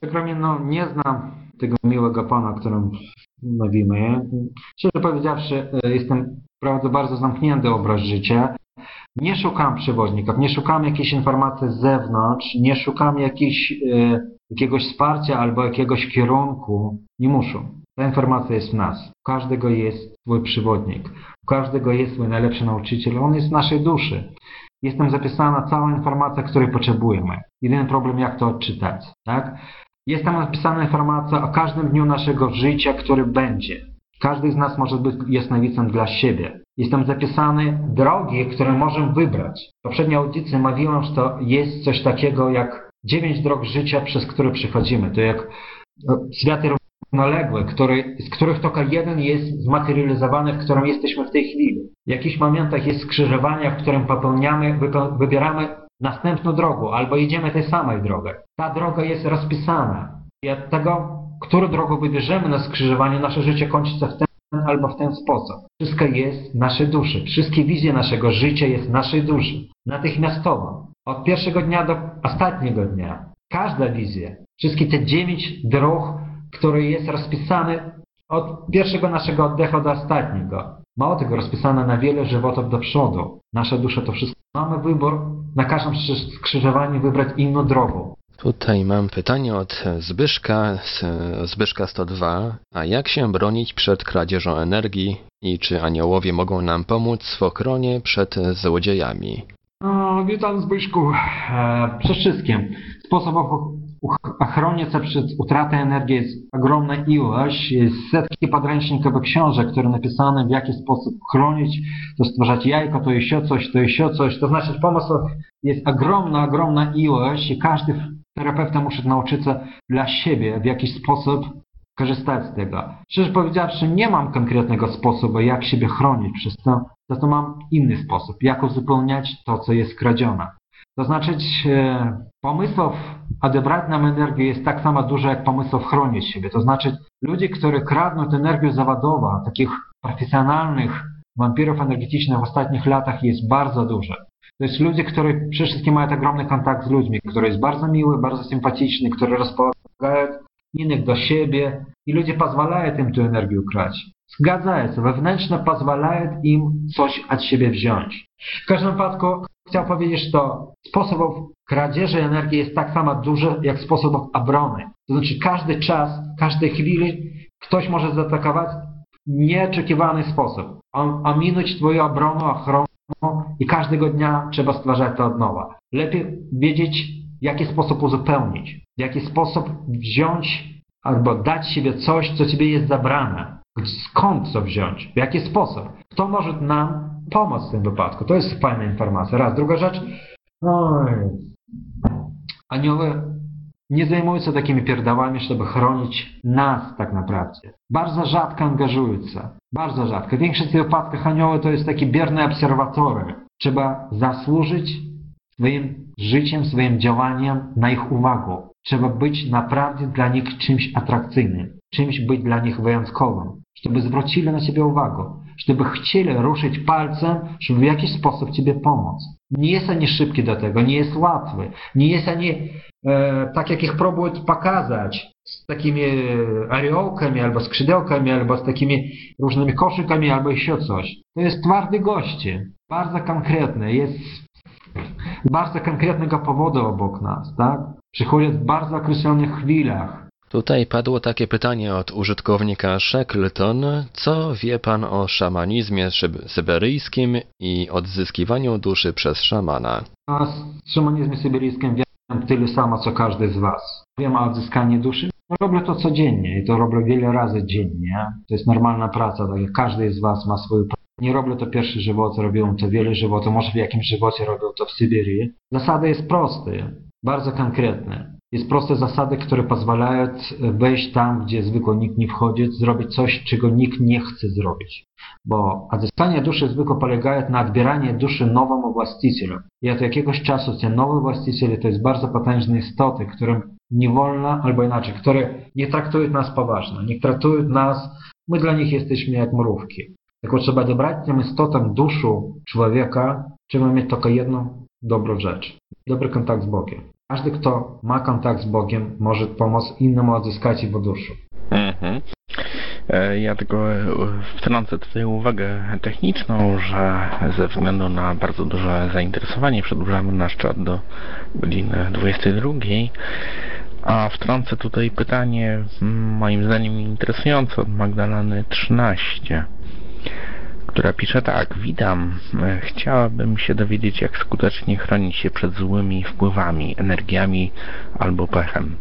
Przepraszam, no nie znam tego miłego pana, którym mówimy. Szczerze powiedziawszy, e, jestem bardzo, bardzo zamknięty obraz życia. Nie szukam przewodników, nie szukam jakiejś informacji z zewnątrz, nie szukam jakiejś, e, jakiegoś wsparcia albo jakiegoś kierunku. Nie muszę. Ta informacja jest w nas. U każdego jest swój przewodnik. U każdego jest swój najlepszy nauczyciel. On jest w naszej duszy. Jest tam zapisana cała informacja, której potrzebujemy. Jedyny problem, jak to odczytać. Tak? Jest tam napisana informacja o każdym dniu naszego życia, który będzie. Każdy z nas może być jasnowicem dla siebie. Jest tam zapisane drogi, które możemy wybrać. W poprzedniej audycji że to jest coś takiego jak dziewięć dróg życia, przez które przechodzimy. To jak światy równoległe, który, z których tylko jeden jest zmaterializowany, w którym jesteśmy w tej chwili. W jakichś momentach jest skrzyżowanie, w którym popełniamy, wybieramy następną drogę, albo idziemy tej samej drogą. Ta droga jest rozpisana. I od tego, którą drogę wybierzemy na skrzyżowaniu, nasze życie kończy się w ten albo w ten sposób. Wszystko jest w naszej duszy. Wszystkie wizje naszego życia jest w naszej duszy. Natychmiastowo. Od pierwszego dnia do ostatniego dnia. Każda wizja, wszystkie te dziewięć dróg który jest rozpisany od pierwszego naszego oddechu do ostatniego. Mało tego, rozpisane na wiele żywotów do przodu. Nasza dusza to wszystko. Mamy wybór na każdym skrzyżowaniu wybrać inną drogę. Tutaj mam pytanie od Zbyszka, Zbyszka 102. A jak się bronić przed kradzieżą energii i czy aniołowie mogą nam pomóc w ochronie przed złodziejami? No, witam Zbyszku. E, przede wszystkim sposobów ochronice przed utratą energii jest ogromna ilość. Jest setki podręcznikowych książek, które napisane w jaki sposób chronić, to stwarzać jajko, to jeszcze coś, to jeszcze coś. To znaczy pomysłów jest ogromna, ogromna ilość i każdy terapeuta musi nauczyć się dla siebie w jakiś sposób korzystać z tego. Szczerze powiedziawszy, nie mam konkretnego sposobu, jak siebie chronić przez to, za to mam inny sposób, jak uzupełniać to, co jest kradzione. To znaczy, e, pomysłów odebrać nam energię jest tak samo dużo, jak pomysłów chronić siebie. To znaczy, ludzie, którzy kradną energię zawodową, takich profesjonalnych wampirów energetycznych w ostatnich latach jest bardzo dużo. To jest ludzie, którzy przede wszystkim mają ogromny kontakt z ludźmi, który jest bardzo miły, bardzo sympatyczny, który rozpoznają innych do siebie i ludzie pozwalają im tę energię kraść. Zgadzają się, pozwalają im coś od siebie wziąć. W każdym wypadku chciał powiedzieć, że to sposobów kradzieży energii jest tak samo dużo jak sposobów obrony. To znaczy każdy czas, każdej chwili ktoś może zaatakować w nieoczekiwany sposób. Ominąć twoją obronę, ochronę i każdego dnia trzeba stwarzać to od nowa. Lepiej wiedzieć, w jaki sposób uzupełnić, w jaki sposób wziąć albo dać siebie coś, co ciebie jest zabrane. Skąd to wziąć? W jaki sposób? Kto może nam pomóc w tym wypadku? To jest fajna informacja. Raz. Druga rzecz. Oj. Anioły nie zajmują się takimi pierdałami, żeby chronić nas tak naprawdę. Bardzo rzadko angażują się. Bardzo rzadko. W większości wypadkach anioły to jest taki bierny obserwatory. Trzeba zasłużyć swoim życiem, swoim działaniem na ich uwagę. Trzeba być naprawdę dla nich czymś atrakcyjnym, czymś być dla nich wyjątkowym, żeby zwrócili na siebie uwagę, żeby chcieli ruszyć palcem, żeby w jakiś sposób Ciebie pomóc. Nie jest ani szybki do tego, nie jest łatwy, nie jest ani e, tak, jak ich próbują pokazać, z takimi ariołkami, albo skrzydełkami, albo z takimi różnymi koszykami, albo jeszcze coś. To jest twardy goście, bardzo konkretny, jest bardzo konkretnego powodu obok nas, tak? Przychodzi w bardzo określonych chwilach. Tutaj padło takie pytanie od użytkownika Shackleton. Co wie pan o szamanizmie syberyjskim i odzyskiwaniu duszy przez szamana? A z szamanizmem syberyjskim wiem tyle samo, co każdy z was. Wiem o odzyskaniu duszy. Robię to codziennie i to robię wiele razy dziennie. To jest normalna praca, tak jak każdy z was ma swoją pracę. Nie robię to pierwszy żywot, robiłem to wiele żywotów, może w jakimś żywocie robił to w Syberii. Zasada jest prosta, bardzo konkretna. Jest proste zasady, które pozwalają wejść tam, gdzie zwykle nikt nie wchodzi, zrobić coś, czego nikt nie chce zrobić. Bo odzyskanie duszy zwykle polega na odbieraniu duszy nowemu właścicielowi. I od jakiegoś czasu ten nowy właściciel to jest bardzo potężne istoty, którym nie wolno, albo inaczej, które nie traktują nas poważnie, nie traktują nas, my dla nich jesteśmy jak mrówki. Tylko trzeba dobrać tym istotom duszu człowieka, trzeba mieć tylko jedną dobrą rzecz. Dobry kontakt z Bogiem. Każdy, kto ma kontakt z Bogiem, może pomóc innemu odzyskać jego duszę. Mhm. E, Ja tylko e, wtrącę tutaj uwagę techniczną, że ze względu na bardzo duże zainteresowanie przedłużamy nasz czat do godziny 22. A wtrącę tutaj pytanie, moim zdaniem interesujące, od Magdaleny 13, która pisze tak. Witam. E, Chciałabym się dowiedzieć, jak skutecznie chronić się przed złymi wpływami, energiami albo pechem.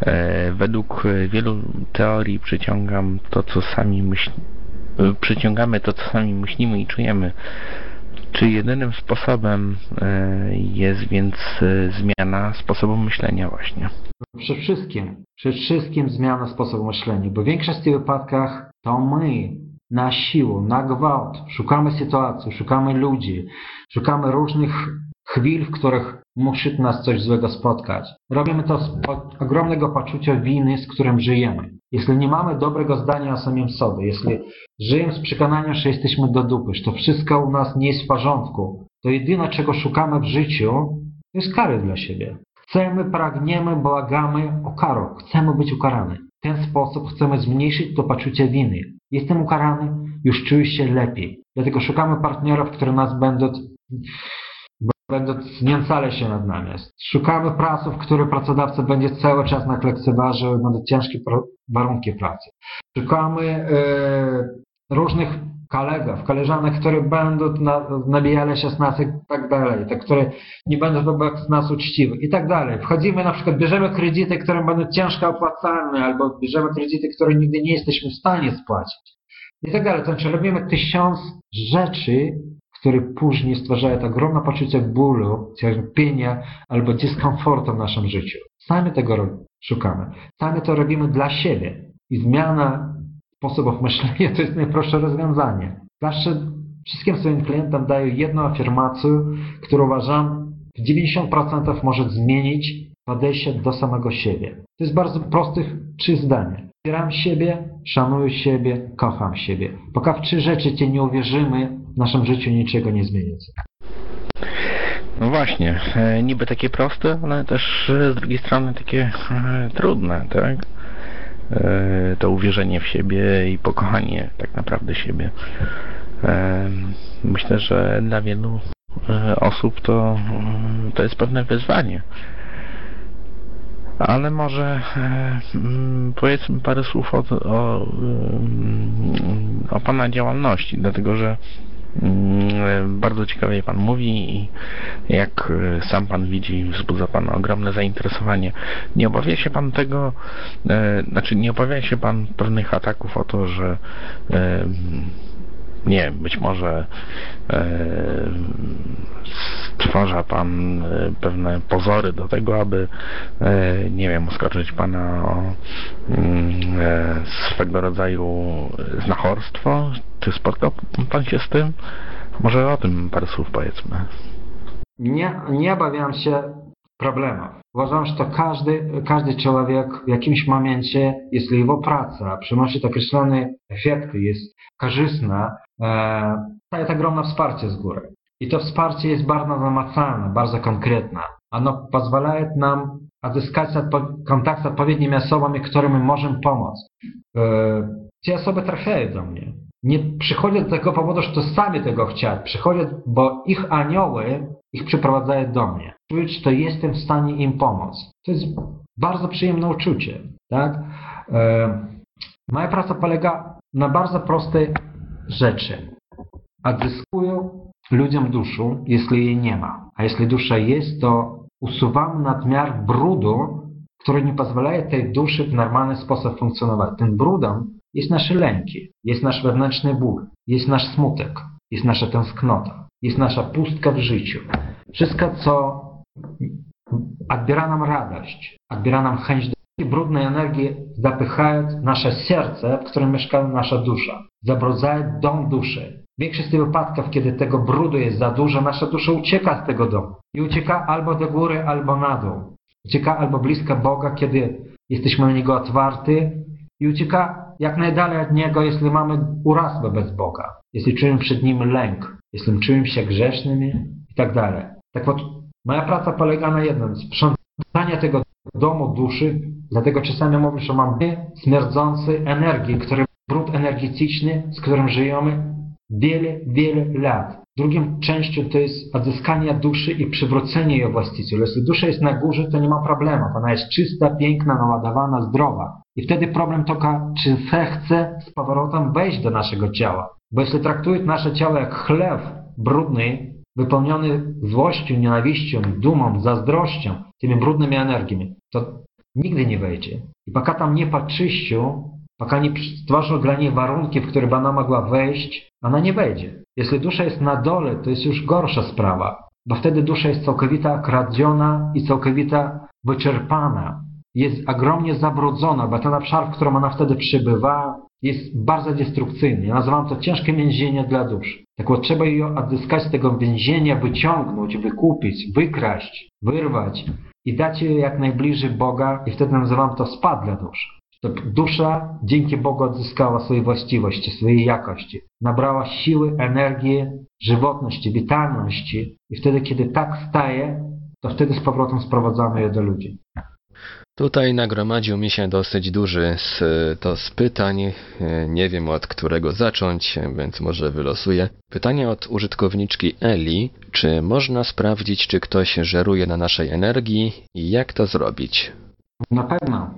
E, Według wielu teorii przyciągam to, co sami myśl... e, przyciągamy to, co sami myślimy i czujemy. Czy jedynym sposobem jest więc zmiana sposobu myślenia właśnie? Przede wszystkim, przede wszystkim zmiana sposobu myślenia, bo w większości wypadkach to my na siłę, na gwałt szukamy sytuacji, szukamy ludzi, szukamy różnych chwil, w których musi nas coś złego spotkać. Robimy to z ogromnego poczucia winy, z którym żyjemy. Jeśli nie mamy dobrego zdania o samym sobie, jeśli żyjemy z przekonaniem, że jesteśmy do dupy, że to wszystko u nas nie jest w porządku, to jedyne, czego szukamy w życiu, to jest kary dla siebie. Chcemy, pragniemy, błagamy o karę. Chcemy być ukarani. W ten sposób chcemy zmniejszyć to poczucie winy. Jestem ukarany, już czuję się lepiej. Dlatego szukamy partnerów, które nas będą, będą znęcali się nad nami. Szukamy pracy, w której pracodawca będzie cały czas nas lekceważył na ciężkie warunki pracy. Szukamy e, różnych kolegów, koleżanek, które będą na, nabijali się z nas i tak dalej, te, które nie będą wobec nas uczciwe i tak dalej. Wchodzimy na przykład, bierzemy kredyty, które będą ciężko opłacalne, albo bierzemy kredyty, które nigdy nie jesteśmy w stanie spłacić. I tak dalej. To znaczy robimy tysiąc rzeczy, które później stwarzają ogromne poczucie bólu, cierpienia albo dyskomfortu w naszym życiu. Sami tego szukamy. Sami to robimy dla siebie. I zmiana sposobów myślenia to jest najprostsze rozwiązanie. Zawsze wszystkim swoim klientom daję jedną afirmację, którą uważam w 90% może zmienić podejście do samego siebie. To jest bardzo prostych trzy zdania. Wspieram siebie, szanuję siebie, kocham siebie. Póki w trzy rzeczy Cię nie uwierzymy, w naszym życiu niczego nie zmienić. No właśnie, e, niby takie proste, ale też e, z drugiej strony takie e, trudne, tak? E, To uwierzenie w siebie i pokochanie tak naprawdę siebie. E, Myślę, że dla wielu e, osób to, mm, to jest pewne wyzwanie. Ale może mm, powiedzmy parę słów o, o, mm, o Pana działalności, dlatego że Bardzo ciekawie Pan mówi i jak e, sam Pan widzi, wzbudza Pan ogromne zainteresowanie. Nie obawia się Pan tego, e, znaczy nie obawia się Pan pewnych ataków o to, że e, nie być może e, stwarza Pan e, pewne pozory do tego, aby e, nie wiem, oskarżyć Pana o mm, swego rodzaju znachorstwo. Czy spotkał Pan się z tym? Może o tym parę słów powiedzmy. Nie, nie obawiam się problemów. Uważam, że to każdy, każdy człowiek w jakimś momencie, jeśli jego praca przynosi określone efekty, jest korzystna, e, daje ogromne wsparcie z góry. I to wsparcie jest bardzo namacalne, bardzo konkretne. Ono pozwala nam odzyskać kontakt z odpowiednimi osobami, którym możemy pomóc. E, te osoby trafiają do mnie. Nie przychodzą z tego powodu, że to sami tego chcieli. Przychodzą, bo ich anioły ich przyprowadzają do mnie. Czuć, że jestem w stanie im pomóc. To jest bardzo przyjemne uczucie. Tak? E, moja praca polega na bardzo prostej rzeczy. Odzyskuję ludziom duszę, jeśli jej nie ma. A jeśli dusza jest, to usuwam nadmiar brudu, który nie pozwala tej duszy w normalny sposób funkcjonować. Tym brudem jest nasze lęki, jest nasz wewnętrzny ból, jest nasz smutek, jest nasza tęsknota, jest nasza pustka w życiu. Wszystko, co odbiera nam radość, odbiera nam chęć do brudnej energii, zapychają nasze serce, w którym mieszka nasza dusza. Zabrudzają dom duszy. W większości wypadków, kiedy tego brudu jest za dużo, nasza dusza ucieka z tego domu. I ucieka albo do góry, albo na dół. Ucieka albo blisko Boga, kiedy jesteśmy na Niego otwarty i ucieka jak najdalej od Niego, jeśli mamy uraz bez Boga. Jeśli czujemy przed Nim lęk, jeśli czujemy się grzesznymi i tak dalej. Tak вот, moja praca polega na jednym, sprzątanie tego domu duszy, dlatego czasami mówię, że mam śmierdzący energii, który brud energetyczny, z którym żyjemy wiele, wiele lat. Drugim częścią to jest odzyskanie duszy i przywrócenie jej właścicielu. Jeśli dusza jest na górze, to nie ma problemu. Ona jest czysta, piękna, naładowana, zdrowa. I wtedy problem tylko, czy chce z powrotem wejść do naszego ciała. Bo jeśli traktuje nasze ciało jak chleb brudny, wypełniony złością, nienawiścią, dumą, zazdrością, tymi brudnymi energiami, to nigdy nie wejdzie. I пока tam nie poczyścią, пока nie stworzą dla niej warunki, w które by ona mogła wejść, ona nie wejdzie. Jeśli dusza jest na dole, to jest już gorsza sprawa, bo wtedy dusza jest całkowita kradziona i całkowita wyczerpana. Jest ogromnie zabrudzona, bo ten obszar, w którym ona wtedy przybywa, jest bardzo destrukcyjny. Ja nazywam to ciężkie więzienie dla duszy. Tak вот, trzeba ją odzyskać z tego więzienia, wyciągnąć, wykupić, wykraść, wyrwać i dać jej jak najbliżej Boga i wtedy nazywam to spad dla duszy. Dusza dzięki Bogu odzyskała swoje właściwości, swojej jakości. Nabrała siły, energii, żywotności, witalności i wtedy, kiedy tak staje, to wtedy z powrotem sprowadzamy je do ludzi. Tutaj nagromadził mi się dosyć duży to z pytań. Nie wiem od którego zacząć, więc może wylosuję. Pytanie od użytkowniczki Eli. Czy można sprawdzić, czy ktoś żeruje na naszej energii i jak to zrobić? Na pewno.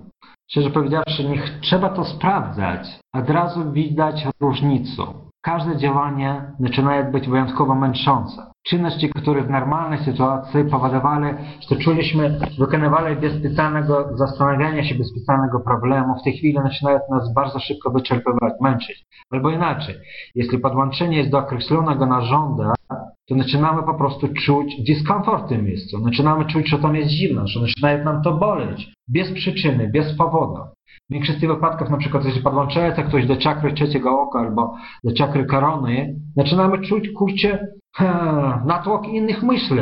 Szczerze powiedziawszy, nie trzeba to sprawdzać. Od razu widać różnicę. Każde działanie zaczyna być wyjątkowo męczące. Czynności, które w normalnej sytuacji powodowały, że czuliśmy, wykonywali bez specjalnego zastanawiania się, bez specjalnego problemu, w tej chwili zaczynają nas bardzo szybko wyczerpywać, męczyć. Albo inaczej, jeśli podłączenie jest do określonego narządu, to zaczynamy po prostu czuć dyskomfort w tym miejscu. Zaczynamy czuć, że tam jest zimno, że zaczyna nam to boleć. Bez przyczyny, bez powodu. W większości wypadków, na przykład, jeśli podłączacie ktoś do czakry trzeciego oka albo do czakry korony, zaczynamy czuć, kurczę, natłok innych myśli.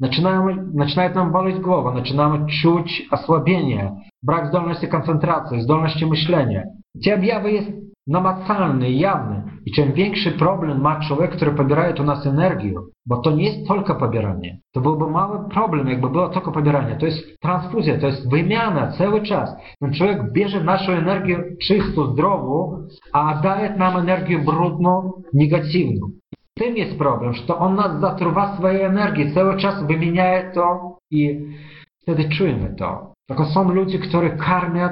Zaczynamy, zaczynają nam boleć głowa, zaczynamy czuć osłabienie, brak zdolności koncentracji, zdolności myślenia. Te objawy jest namacalny, jawny. I czym większy problem ma człowiek, który pobiera u nas energię, bo to nie jest tylko pobieranie. To byłby mały problem, jakby było tylko pobieranie. To jest transfuzja, to jest wymiana cały czas. Ten człowiek bierze naszą energię czystą, zdrową, a daje nam energię brudną, negatywną. Tym jest problem, że to on nas zatruwa swojej energii, cały czas wymienia to i wtedy czujemy to. Tylko są ludzie, którzy karmią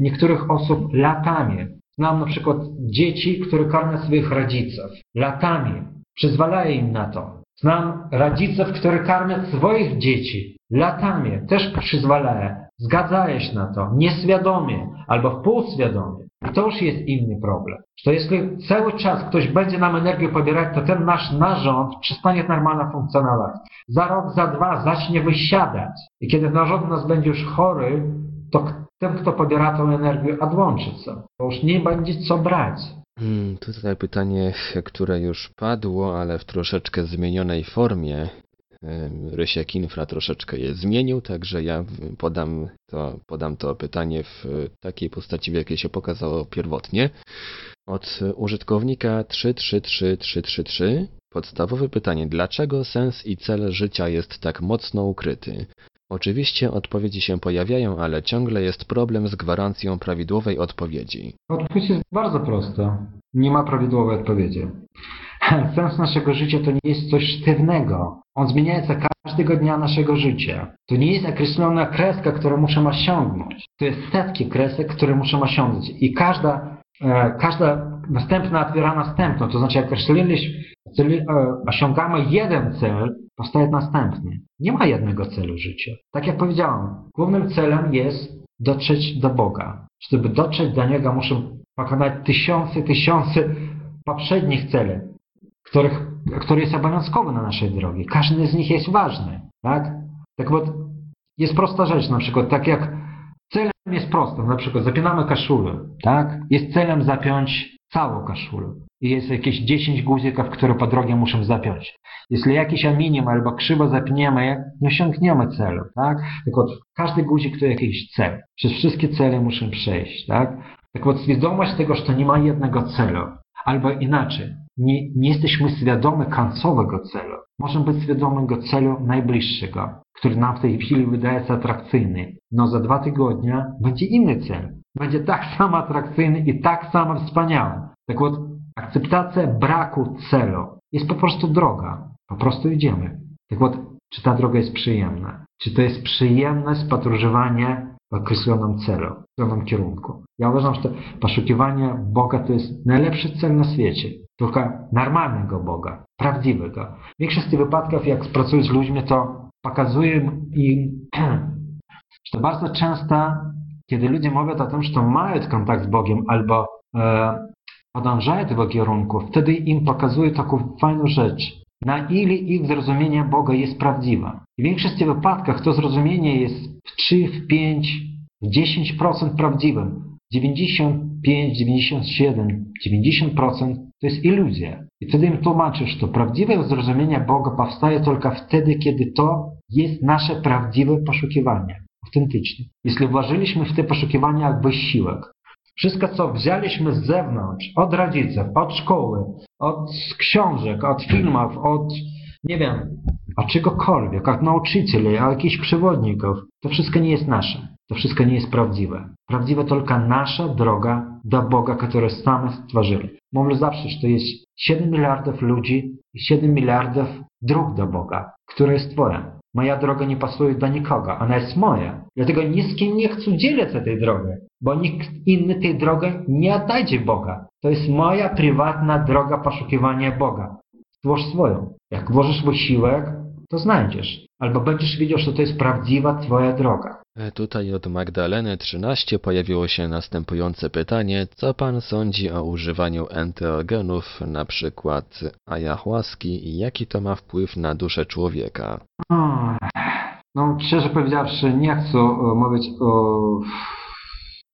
niektórych osób latami. Znam na przykład dzieci, które karmią swoich rodziców latami. Przyzwalają im na to. Znam rodziców, które karmią swoich dzieci latami. Też przyzwalają. Zgadzają się na to. Nieświadomie albo półświadomie. I to już jest inny problem. To jeśli cały czas ktoś będzie nam energię pobierać, to ten nasz narząd przestanie normalnie funkcjonować. Za rok, za dwa zacznie wysiadać. I kiedy narząd nas będzie już chory, to ten, kto pobiera tą energię, odłączy się. Bo już nie będzie co brać. Hmm, tutaj pytanie, które już padło, ale w troszeczkę zmienionej formie. Rysiek Infra troszeczkę je zmienił, także ja podam to, podam to pytanie w takiej postaci, w jakiej się pokazało pierwotnie. Od użytkownika 333333 podstawowe pytanie: dlaczego sens i cel życia jest tak mocno ukryty? Oczywiście odpowiedzi się pojawiają, ale ciągle jest problem z gwarancją prawidłowej odpowiedzi. Odpowiedź jest bardzo prosta. Nie ma prawidłowej odpowiedzi. Sens naszego życia to nie jest coś sztywnego. On zmienia się każdego dnia naszego życia. To nie jest określona kreska, którą muszę osiągnąć. To jest setki kresek, które muszę osiągnąć. I każda, e, każda następna otwiera następną. To znaczy, jak e, osiągamy jeden cel, powstaje następny. Nie ma jednego celu życia. Tak jak powiedziałem, głównym celem jest dotrzeć do Boga. Żeby dotrzeć do Niego, muszę pokonać tysiące, tysiące poprzednich celi, których, który jest obowiązkowy na naszej drogi. Każdy z nich jest ważny. Tak? Tak bo jest prosta rzecz, na przykład, tak jak celem jest prosto, na przykład zapinamy kaszulę, tak? Jest celem zapiąć całą kaszulę I jest jakieś 10 guzików, które po drodze muszę zapiąć. Jeśli jakiś aluminium albo krzywo zapniemy, nie osiągniemy celu, tak? Tylko każdy guzik to jakiś cel. Przez wszystkie cele muszę przejść, tak? Tak вот, świadomość tego, że to nie ma jednego celu, albo inaczej, nie, nie jesteśmy świadomi końcowego celu. Możemy być świadomi go celu najbliższego, który nam w tej chwili wydaje się atrakcyjny. No za dwa tygodnie będzie inny cel. Będzie tak samo atrakcyjny i tak samo wspaniały. Tak вот, akceptacja braku celu jest po prostu droga. Po prostu idziemy. Tak вот, czy ta droga jest przyjemna? Czy to jest przyjemność podróżowania w określonym celu, w określonym kierunku? Ja uważam, że poszukiwanie Boga to jest najlepszy cel na świecie. Tylko normalnego Boga, prawdziwego. W większości wypadków, jak pracuję z ludźmi, to pokazuję im, że to bardzo często, kiedy ludzie mówią o tym, że to mają kontakt z Bogiem albo e, podążają tego kierunku, wtedy im pokazuję taką fajną rzecz na ile ich zrozumienie Boga jest prawdziwe. W większości wypadkach to zrozumienie jest w 3, w 5, w 10% prawdziwym. 95, 97, 90% to jest iluzja. I wtedy im tłumaczysz, że prawdziwe zrozumienie Boga powstaje tylko wtedy, kiedy to jest nasze prawdziwe poszukiwanie, autentyczne. Jeśli włożyliśmy w te poszukiwania wysiłek, wszystko, co wzięliśmy z zewnątrz, od rodziców, od szkoły, od książek, od filmów, od, nie wiem, od czegokolwiek, od nauczycieli, od jakichś przewodników, to wszystko nie jest nasze. To wszystko nie jest prawdziwe. Prawdziwa tylko nasza droga do Boga, który sami stworzyli. Mówię zawsze, że to jest 7 miliardów ludzi i 7 miliardów dróg do Boga, które Twoja. Moja droga nie pasuje do nikogo, ona jest moja. Dlatego ni z kim nie chcę dzielić tej drogi, bo nikt inny tej drogi nie oddajdzie Boga. To jest moja prywatna droga poszukiwania Boga. Stwórz swoją. Jak włożysz wysiłek, to znajdziesz. Albo będziesz wiedział, że to jest prawdziwa Twoja droga. E, tutaj od Magdaleny 13 pojawiło się następujące pytanie. Co pan sądzi o używaniu enteogenów, na przykład ayahuaski i jaki to ma wpływ na duszę człowieka? No, szczerze powiedziawszy, nie chcę e, mówić o,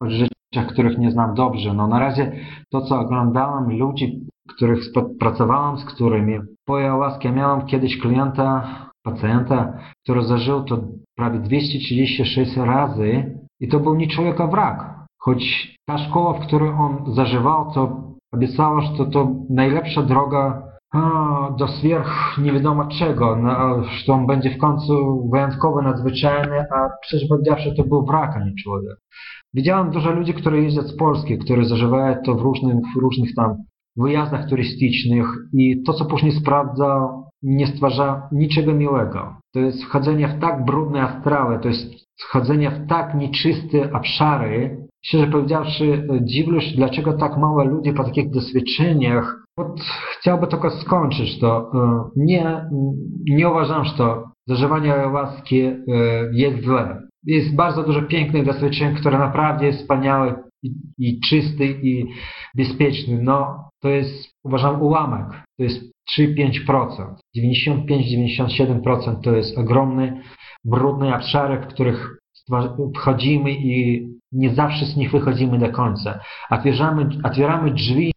rzeczach, których nie znam dobrze. No na razie to, co oglądałem, ludzi, których pracowałem, z którymi po jałaskie miałem kiedyś klienta, pacjenta, który zażył to prawie 236 razy i to był nie człowieka wrak. Choć ta szkoła, w której on zażywał, to obiecała, że to, to najlepsza droga a, do swierch nie wiadomo czego, no, że on będzie w końcu wyjątkowo nadzwyczajny, a przecież powiedziawszy, to był wrak, a nie człowiek. Widziałem dużo ludzi, którzy jeżdżą z Polski, którzy zażywają to w różnych, różnych tam wyjazdach turystycznych i to, co później sprawdza, nie stwarza niczego miłego. To jest wchodzenie w tak brudne astrały, to jest wchodzenie w tak nieczyste obszary. Szczerze powiedziawszy, dziwię się, dlaczego tak mało ludzi po takich doświadczeniach chciałby tylko skończyć to. E, nie, nie uważam, że zażywanie ayahuaski e, jest złe. Jest bardzo dużo pięknych doświadczeń, które naprawdę jest wspaniałe i, i czysty i bezpieczny. No, to jest, uważam, ułamek. To jest 3-5%. 95-97% to jest ogromny, brudny obszar, w których wchodzimy i nie zawsze z nich wychodzimy do końca. Otwieramy, otwieramy drzwi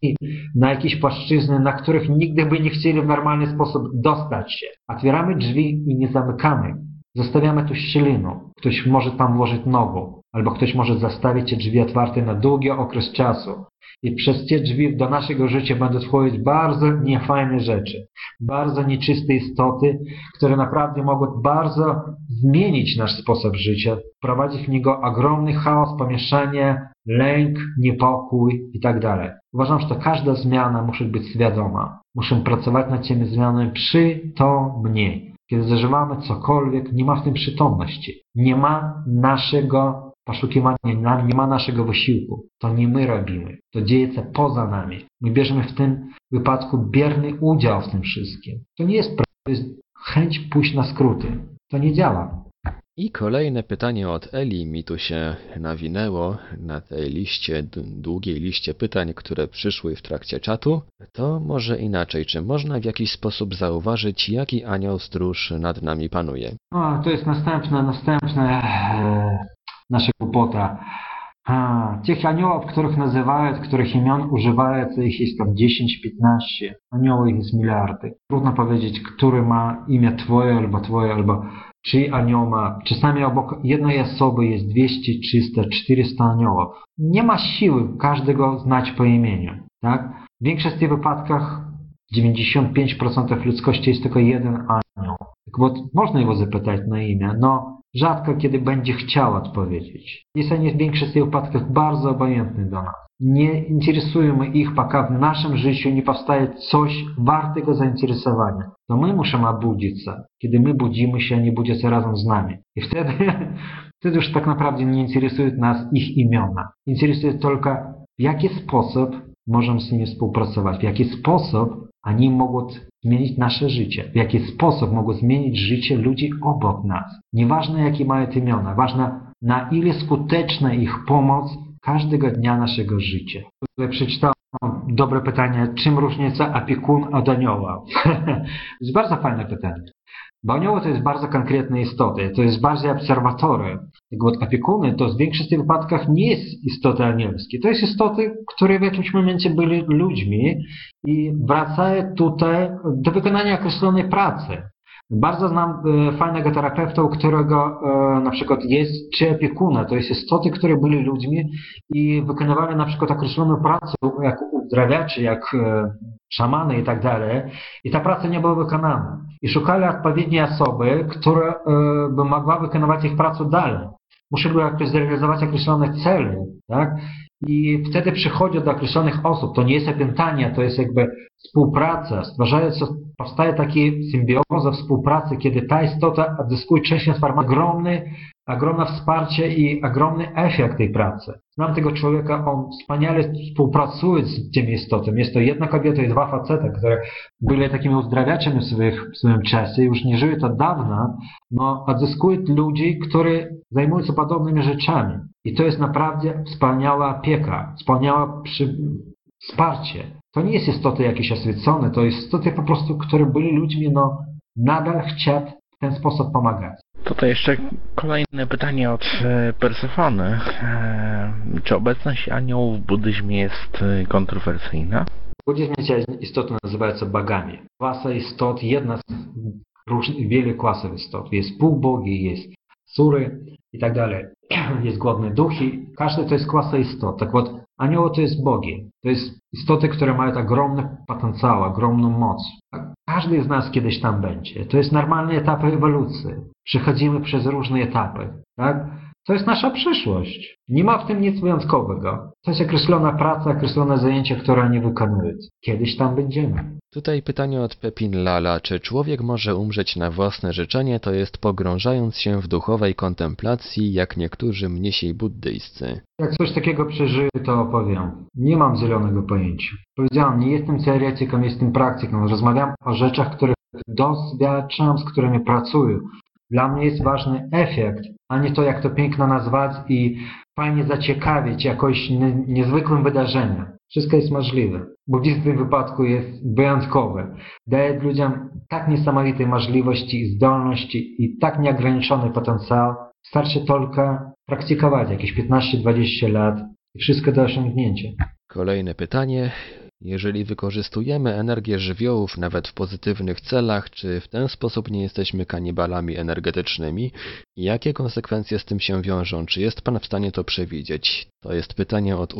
na jakieś płaszczyzny, na których nigdy by nie chcieli w normalny sposób dostać się. Otwieramy drzwi i nie zamykamy. Zostawiamy tu szczelinę. Ktoś może tam włożyć nogą, albo ktoś może zostawić te drzwi otwarte na długi okres czasu. I przez te drzwi do naszego życia będą wchodzić bardzo niefajne rzeczy, bardzo nieczyste istoty, które naprawdę mogą bardzo zmienić nasz sposób życia, wprowadzić w niego ogromny chaos, pomieszanie, lęk, niepokój itd. Uważam, że każda zmiana musi być świadoma. Muszę pracować nad tymi zmianami przytomnie. Kiedy zażywamy cokolwiek, nie ma w tym przytomności. Nie ma naszego poszukiwania, nie ma naszego wysiłku. To nie my robimy. To dzieje się poza nami. My bierzemy w tym wypadku bierny udział w tym wszystkim. To nie jest to jest chęć pójść na skróty. To nie działa. I kolejne pytanie od Eli mi tu się nawinęło na tej liście, długiej liście pytań, które przyszły w trakcie czatu. To może inaczej, czy można w jakiś sposób zauważyć, jaki anioł stróż nad nami panuje? O, to jest następne, następne nasze głupota. A, tych aniołów, których nazywają, których imion używają, ich jest tam 10-15. Aniołów jest miliardy. Trudno powiedzieć, który ma imię twoje albo twoje, albo czy anioł ma. Czasami obok jednej osoby jest 200, 300, 400 aniołów. Nie ma siły każdego znać po imieniu. Tak? W większości wypadkach 95% ludzkości jest tylko jeden anioł. Tak, bo można jego zapytać na imię, no rzadko kiedy będzie chciał odpowiedzieć. Jest on w większości wypadkach bardzo obojętny do nas. Nie interesujemy ich, пока naszym życiu nie powstaje coś wartego zainteresowania. To my musimy obudzić się. Kiedy my budzimy się, nie budzą się razem z nami. I wtedy, wtedy już tak naprawdę nie interesują nas ich imiona. Interesuje tylko, w jaki sposób możemy z nimi współpracować, w jaki sposób oni mogą zmienić nasze życie, w jaki sposób mogą zmienić życie ludzi obok nas. Nieważne jakie mają imiona, ważne na ile skuteczna ich pomoc każdego dnia naszego życia. Tutaj dobre pytanie, czym różnica opiekun od anioła? to jest bardzo fajne pytanie. Bo anioły to jest bardzo konkretne istoty, to jest bardziej obserwatory. Jak od opiekuny to w większości wypadkach nie jest istoty anielskie. To jest istoty, które w jakimś momencie byli ludźmi i wracają tutaj do wykonania określonej pracy. Bardzo znam e, fajnego terapeuta, u którego e, na przykład jest czy opiekuna, to jest istoty, które byli ludźmi i wykonywali na przykład określoną pracę, jak uzdrawiacze, jak e, szamany i tak dalej. I ta praca nie była wykonana. I szukali odpowiedniej osoby, która by mogła wykonywać ich pracę dalej. Musieli jakoś zrealizować określone cele, tak? I wtedy przychodzi do określonych osób. To nie jest opętanie, to jest jakby współpraca. Stwarzając, powstaje taki symbioza współpracy, kiedy ta istota odzyskuje część informacji, ogromny, ogromne wsparcie i ogromny efekt tej pracy. Znam tego człowieka, on wspaniale współpracuje z tymi istotami. Jest to jedna kobieta i dwa facety, które byli takimi uzdrawiaczami w, swoich, w swoim czasie, już nie żyły to dawno, no odzyskują ludzi, którzy zajmują się podobnymi rzeczami. I to jest naprawdę wspaniała opieka, wspaniałe przy... wsparcie. To nie jest istoty jakieś oświecone, to jest istoty po prostu, które byli ludźmi, no nadal chciał w ten sposób pomagać. Tutaj jeszcze kolejne pytanie od e, Persefony. E, czy obecność aniołów w buddyzmie jest e, kontrowersyjna? W buddyzmie istoty nazywają się bagami. Klasa istot, jedna z różnych, wielu klasów istot. Jest półbogi, jest sury i tak dalej. Jest głodne duchy. Każdy to jest klasa istot. Tak вот, anioły to jest bogi. To jest istoty, które mają ogromny potencjał, ogromną moc. Każdy z nas kiedyś tam będzie. To jest normalny etap ewolucji. Przechodzimy przez różne etapy. Tak? To jest nasza przyszłość. Nie ma w tym nic wyjątkowego. To jest określona praca, określone zajęcia, które oni wykonują. Kiedyś tam będziemy. Tutaj pytanie od Pepin Lala. Czy człowiek może umrzeć na własne życzenie, to jest pogrążając się w duchowej kontemplacji, jak niektórzy mnisi buddyjscy? Jak coś takiego przeżyję, to opowiem. Nie mam zielonego pojęcia. Powiedziałem, nie jestem teoretykiem, jestem praktyką. Rozmawiam o rzeczach, których doświadczam, z którymi pracuję. Dla mnie jest ważny efekt, a nie to, jak to piękno nazwać i fajnie zaciekawić jakoś niezwykłym wydarzeniem. Wszystko jest możliwe. Buddyzm w tym wypadku jest wyjątkowy. Daje ludziom tak niesamowite możliwości i zdolności i tak nieograniczony potencjał. Starczy tylko praktykować jakieś 15-20 lat i wszystko do osiągnięcia. Kolejne pytanie. Jeżeli wykorzystujemy energię żywiołów nawet w pozytywnych celach, czy w ten sposób nie jesteśmy kanibalami energetycznymi? Jakie konsekwencje z tym się wiążą? Czy jest Pan w stanie to przewidzieć? To jest pytanie od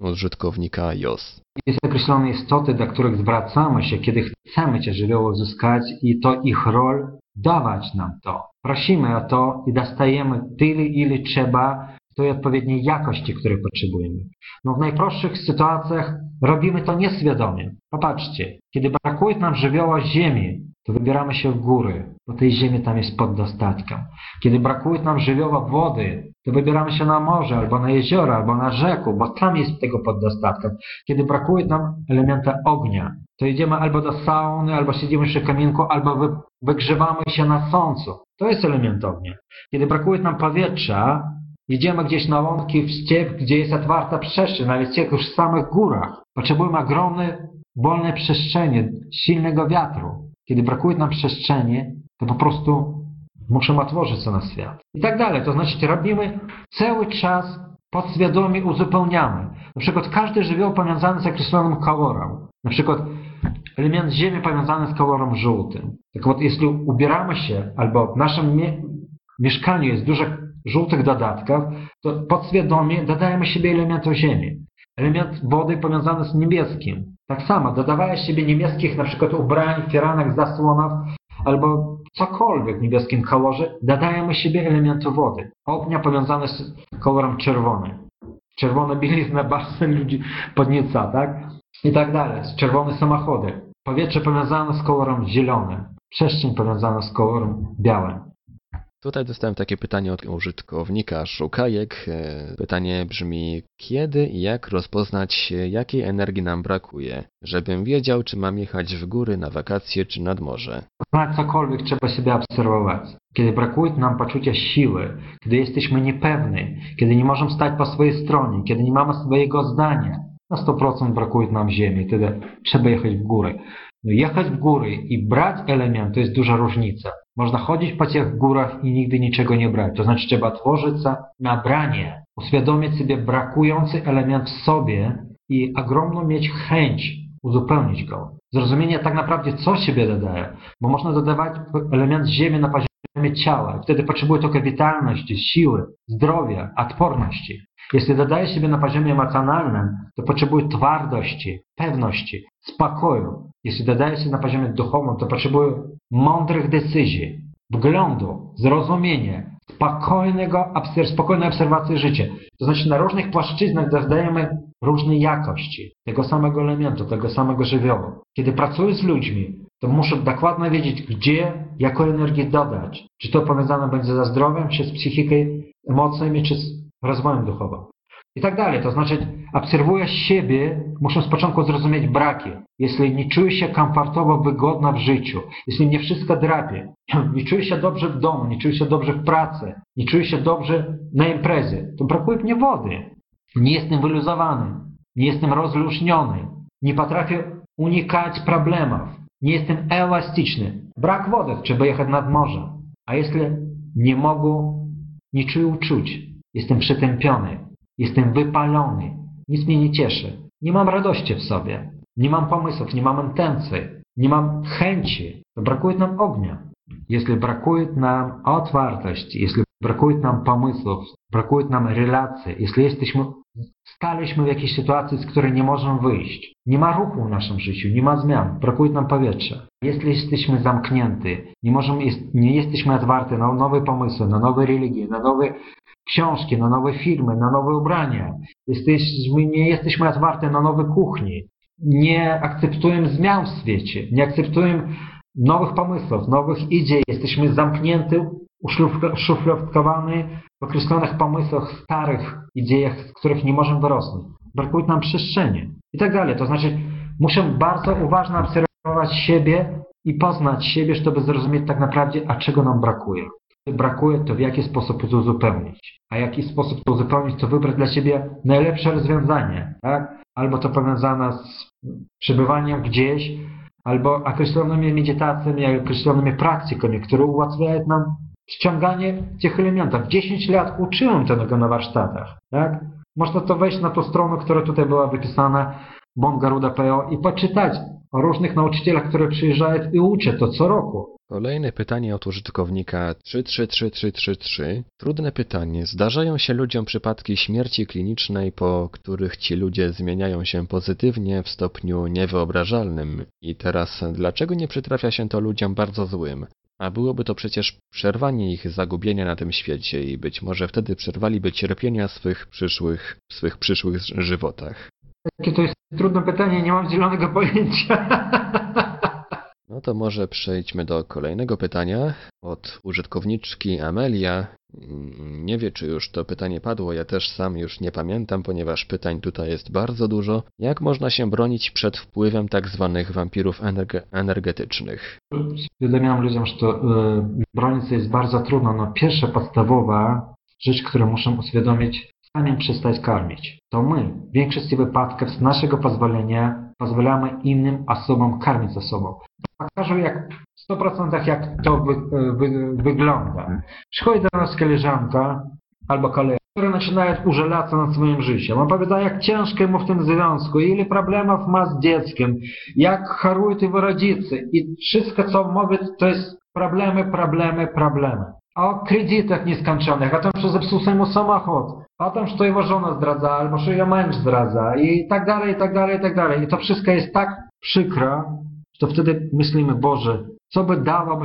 użytkownika JOS. Jest określone istoty, do których zwracamy się, kiedy chcemy te żywioły uzyskać i to ich rol dawać nam to. Prosimy o to i dostajemy tyle, ile trzeba tej odpowiedniej jakości, której potrzebujemy. No w najprostszych sytuacjach robimy to nieświadomie. Popatrzcie, kiedy brakuje nam żywioła ziemi, to wybieramy się w góry, bo tej ziemi tam jest pod dostatkiem. Kiedy brakuje nam żywioła wody, to wybieramy się na morze, albo na jeziora, albo na rzeku, bo tam jest tego pod dostatkiem. Kiedy brakuje nam elementa ognia, to idziemy albo do sauny, albo siedzimy przy kaminku, albo wy, wygrzewamy się na słońcu. To jest element ognia. Kiedy brakuje nam powietrza, Idziemy gdzieś na łąki w ściep, gdzie jest otwarta przestrzeń, nawet w już w samych górach. Potrzebujemy ogromne, wolne przestrzenie, silnego wiatru. Kiedy brakuje nam przestrzeni, to po prostu musimy otworzyć się na świat. I tak dalej. To znaczy robimy cały czas podświadomie uzupełniamy. Na przykład każdy żywioł powiązany z określonym kolorem. Na przykład element ziemi powiązany z kolorem żółtym. Tak вот, jeśli ubieramy się, albo w naszym mie mieszkaniu jest dużo żółtych dodatków, to podświadomie dodajemy siebie elementów ziemi. Element wody powiązany z niebieskim. Tak samo, dodawając siebie niebieskich na przykład ubrań, firanek, zasłonów albo cokolwiek w niebieskim kolorze, dodajemy siebie elementu wody. Ognia powiązane z kolorem czerwonym. Czerwona bielizna bardzo ludzi podnieca, tak? I tak dalej. Czerwone samochody. Powietrze powiązane z kolorem zielonym. Przestrzeń powiązana z kolorem białym. Tutaj dostałem takie pytanie od użytkownika Szukajek. E, pytanie brzmi, kiedy i jak rozpoznać, jakiej energii nam brakuje, żebym wiedział, czy mam jechać w góry na wakacje, czy nad morze. Na cokolwiek trzeba siebie obserwować. Kiedy brakuje nam poczucia siły, kiedy jesteśmy niepewni, kiedy nie możemy stać po swojej stronie, kiedy nie mamy swojego zdania, na 100% brakuje nam ziemi, wtedy trzeba jechać w góry. No jechać w góry i brać element to jest duża różnica. Można chodzić po tych górach i nigdy niczego nie brać. To znaczy trzeba tworzyć na branie, uświadomić sobie brakujący element w sobie i ogromną mieć chęć uzupełnić go. Zrozumienie tak naprawdę co siebie dodaje, bo można dodawać element ziemi na poziomie ciała. Wtedy potrzebuje tylko witalności, siły, zdrowia, odporności. Jeśli dodaje siebie na poziomie emocjonalnym, to potrzebuje twardości, pewności, spokoju. Jeśli dodaje się na poziomie duchowym, to potrzebuje mądrych decyzji, wglądu, zrozumienia, spokojnego, spokojnej obserwacji życia. To znaczy na różnych płaszczyznach dodajemy różne jakości tego samego elementu, tego samego żywiołu. Kiedy pracuję z ludźmi, to muszę dokładnie wiedzieć, gdzie, jaką energię dodać. Czy to powiązane będzie ze zdrowiem, czy z psychiką, emocjami, czy z rozwojem duchowym. I tak dalej. To znaczy, obserwuję siebie, muszę z początku zrozumieć braki. Jeśli nie czuję się komfortowo, wygodna w życiu, jeśli mnie wszystko drapie, nie czuję się dobrze w domu, nie czuję się dobrze w pracy, nie czuję się dobrze na imprezie, to brakuje mnie wody. Nie jestem wyluzowany, nie jestem rozluźniony, nie potrafię unikać problemów, nie jestem elastyczny. Brak wody, trzeba jechać nad morze. A jeśli nie mogę, nie czuję uczuć, Jestem przytępiony. Jestem wypalony. Nic mnie nie cieszy. Nie mam radości w sobie. Nie mam pomysłów, nie mam intencji. Nie mam chęci. Brakuje nam ognia. Jeśli brakuje nam otwartości, jeśli brakuje nam pomysłów, brakuje nam relacji, jeśli jesteśmy, staliśmy w jakiejś sytuacji, z której nie możemy wyjść, nie ma ruchu w naszym życiu, nie ma zmian, brakuje nam powietrza. Jeśli jesteśmy zamknięci, nie, możemy, nie jesteśmy otwarci na nowe pomysły, na nowe religie, na nowe książki, na nowe filmy, na nowe ubrania. Jesteśmy, nie jesteśmy otwarte na nowe kuchnie. Nie akceptujemy zmian w świecie. Nie akceptujemy nowych pomysłów, nowych idei. Jesteśmy zamknięci, uszufladkowani w określonych pomysłach, starych ideach, z których nie możemy wyrosnąć. Brakuje nam przestrzeni i tak dalej. To znaczy, muszę bardzo uważnie obserwować siebie i poznać siebie, żeby zrozumieć tak naprawdę, a czego nam brakuje brakuje, to w jaki sposób to uzupełnić. A jaki sposób to uzupełnić, to wybrać dla siebie najlepsze rozwiązanie, tak? Albo to powiązane z przebywaniem gdzieś, albo określonymi medytacjami, określonymi praktykami, które ułatwiają nam ściąganie tych elementów. 10 lat uczyłem tego na warsztatach. Tak? Można to wejść na tą stronę, która tutaj była wypisana, bongaruda.pl i poczytać o różnych nauczycielach, które przyjeżdżają i uczą to co roku. Kolejne pytanie od użytkownika 333333. Trudne pytanie. Zdarzają się ludziom przypadki śmierci klinicznej, po których ci ludzie zmieniają się pozytywnie w stopniu niewyobrażalnym. I teraz, dlaczego nie przytrafia się to ludziom bardzo złym? A byłoby to przecież przerwanie ich zagubienia na tym świecie i być może wtedy przerwaliby cierpienia swych przyszłych, w swych przyszłych żywotach. Jakie to jest trudne pytanie, nie mam zielonego pojęcia. No to może przejdźmy do kolejnego pytania od użytkowniczki Amelia. Nie wie, czy już to pytanie padło, ja też sam już nie pamiętam, ponieważ pytań tutaj jest bardzo dużo. Jak można się bronić przed wpływem tak zwanych wampirów energe- energetycznych? Uświadamiam ludziom, że to e, bronić jest bardzo trudno. No, pierwsza podstawowa rzecz, którą muszę uświadomić, sami przestać karmić. To my w większości wypadków z naszego pozwolenia pozwalamy innym osobom karmić ze sobą. Pokażę jak w 100% jak to wy, wy, wygląda. Przychodzi do nas koleżanka albo kolega, które zaczynają się nad swoim życiem. Opowiada, jak ciężko mu w tym związku, ile problemów ma z dzieckiem, jak chorują jego rodzice i wszystko, co mówi, to jest problemy, problemy, problemy. O kredytach nieskończonych, o tym, że zepsuł mu samochód, o tym, że to jego żona zdradza, albo że jego męż zdradza i tak dalej, i tak dalej, i tak dalej. I to wszystko jest tak przykre, że wtedy myślimy, Boże, co by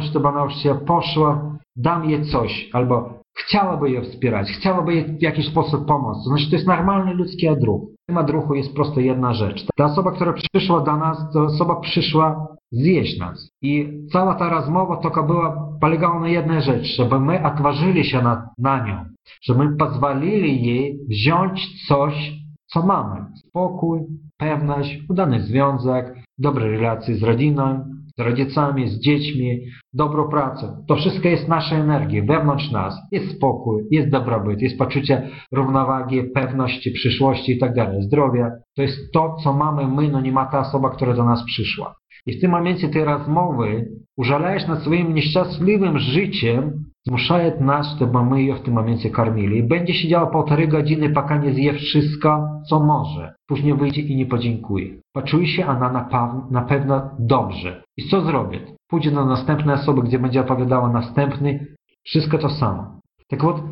żeby ona już się poszła, dam jej coś, albo chciałaby je wspierać, chciałaby jej w jakiś sposób pomóc. To znaczy, to jest normalny ludzki odruch. W tym odruchu jest prosto jedna rzecz. Ta osoba, która przyszła do nas, to osoba przyszła zjeść nas. I cała ta rozmowa tylko była, polegała na jednej rzeczy, żeby my otworzyli się na, na nią, żeby my pozwolili jej wziąć coś, co mamy. Spokój, pewność, udany związek, dobre relacje z rodziną, z rodzicami, z dziećmi, dobrą pracę. To wszystko jest nasza energia wewnątrz nas. Jest spokój, jest dobrobyt, jest poczucie równowagi, pewności, przyszłości i tak dalej, zdrowia. To jest to, co mamy my, no nie ma ta osoba, która do nas przyszła. I w tym momencie tej rozmowy, użalając nad swoim nieszczęśliwym życiem, zmuszają nas, żeby my ją w tym momencie karmili. I będzie siedziała półtorej godziny, пока nie zje wszystko, co może. Później wyjdzie i nie podziękuje. Poczuje się ona na, pa- na pewno dobrze. I co zrobi? Pójdzie do następnej osoby, gdzie będzie opowiadała następny. Wszystko to samo. Tak вот,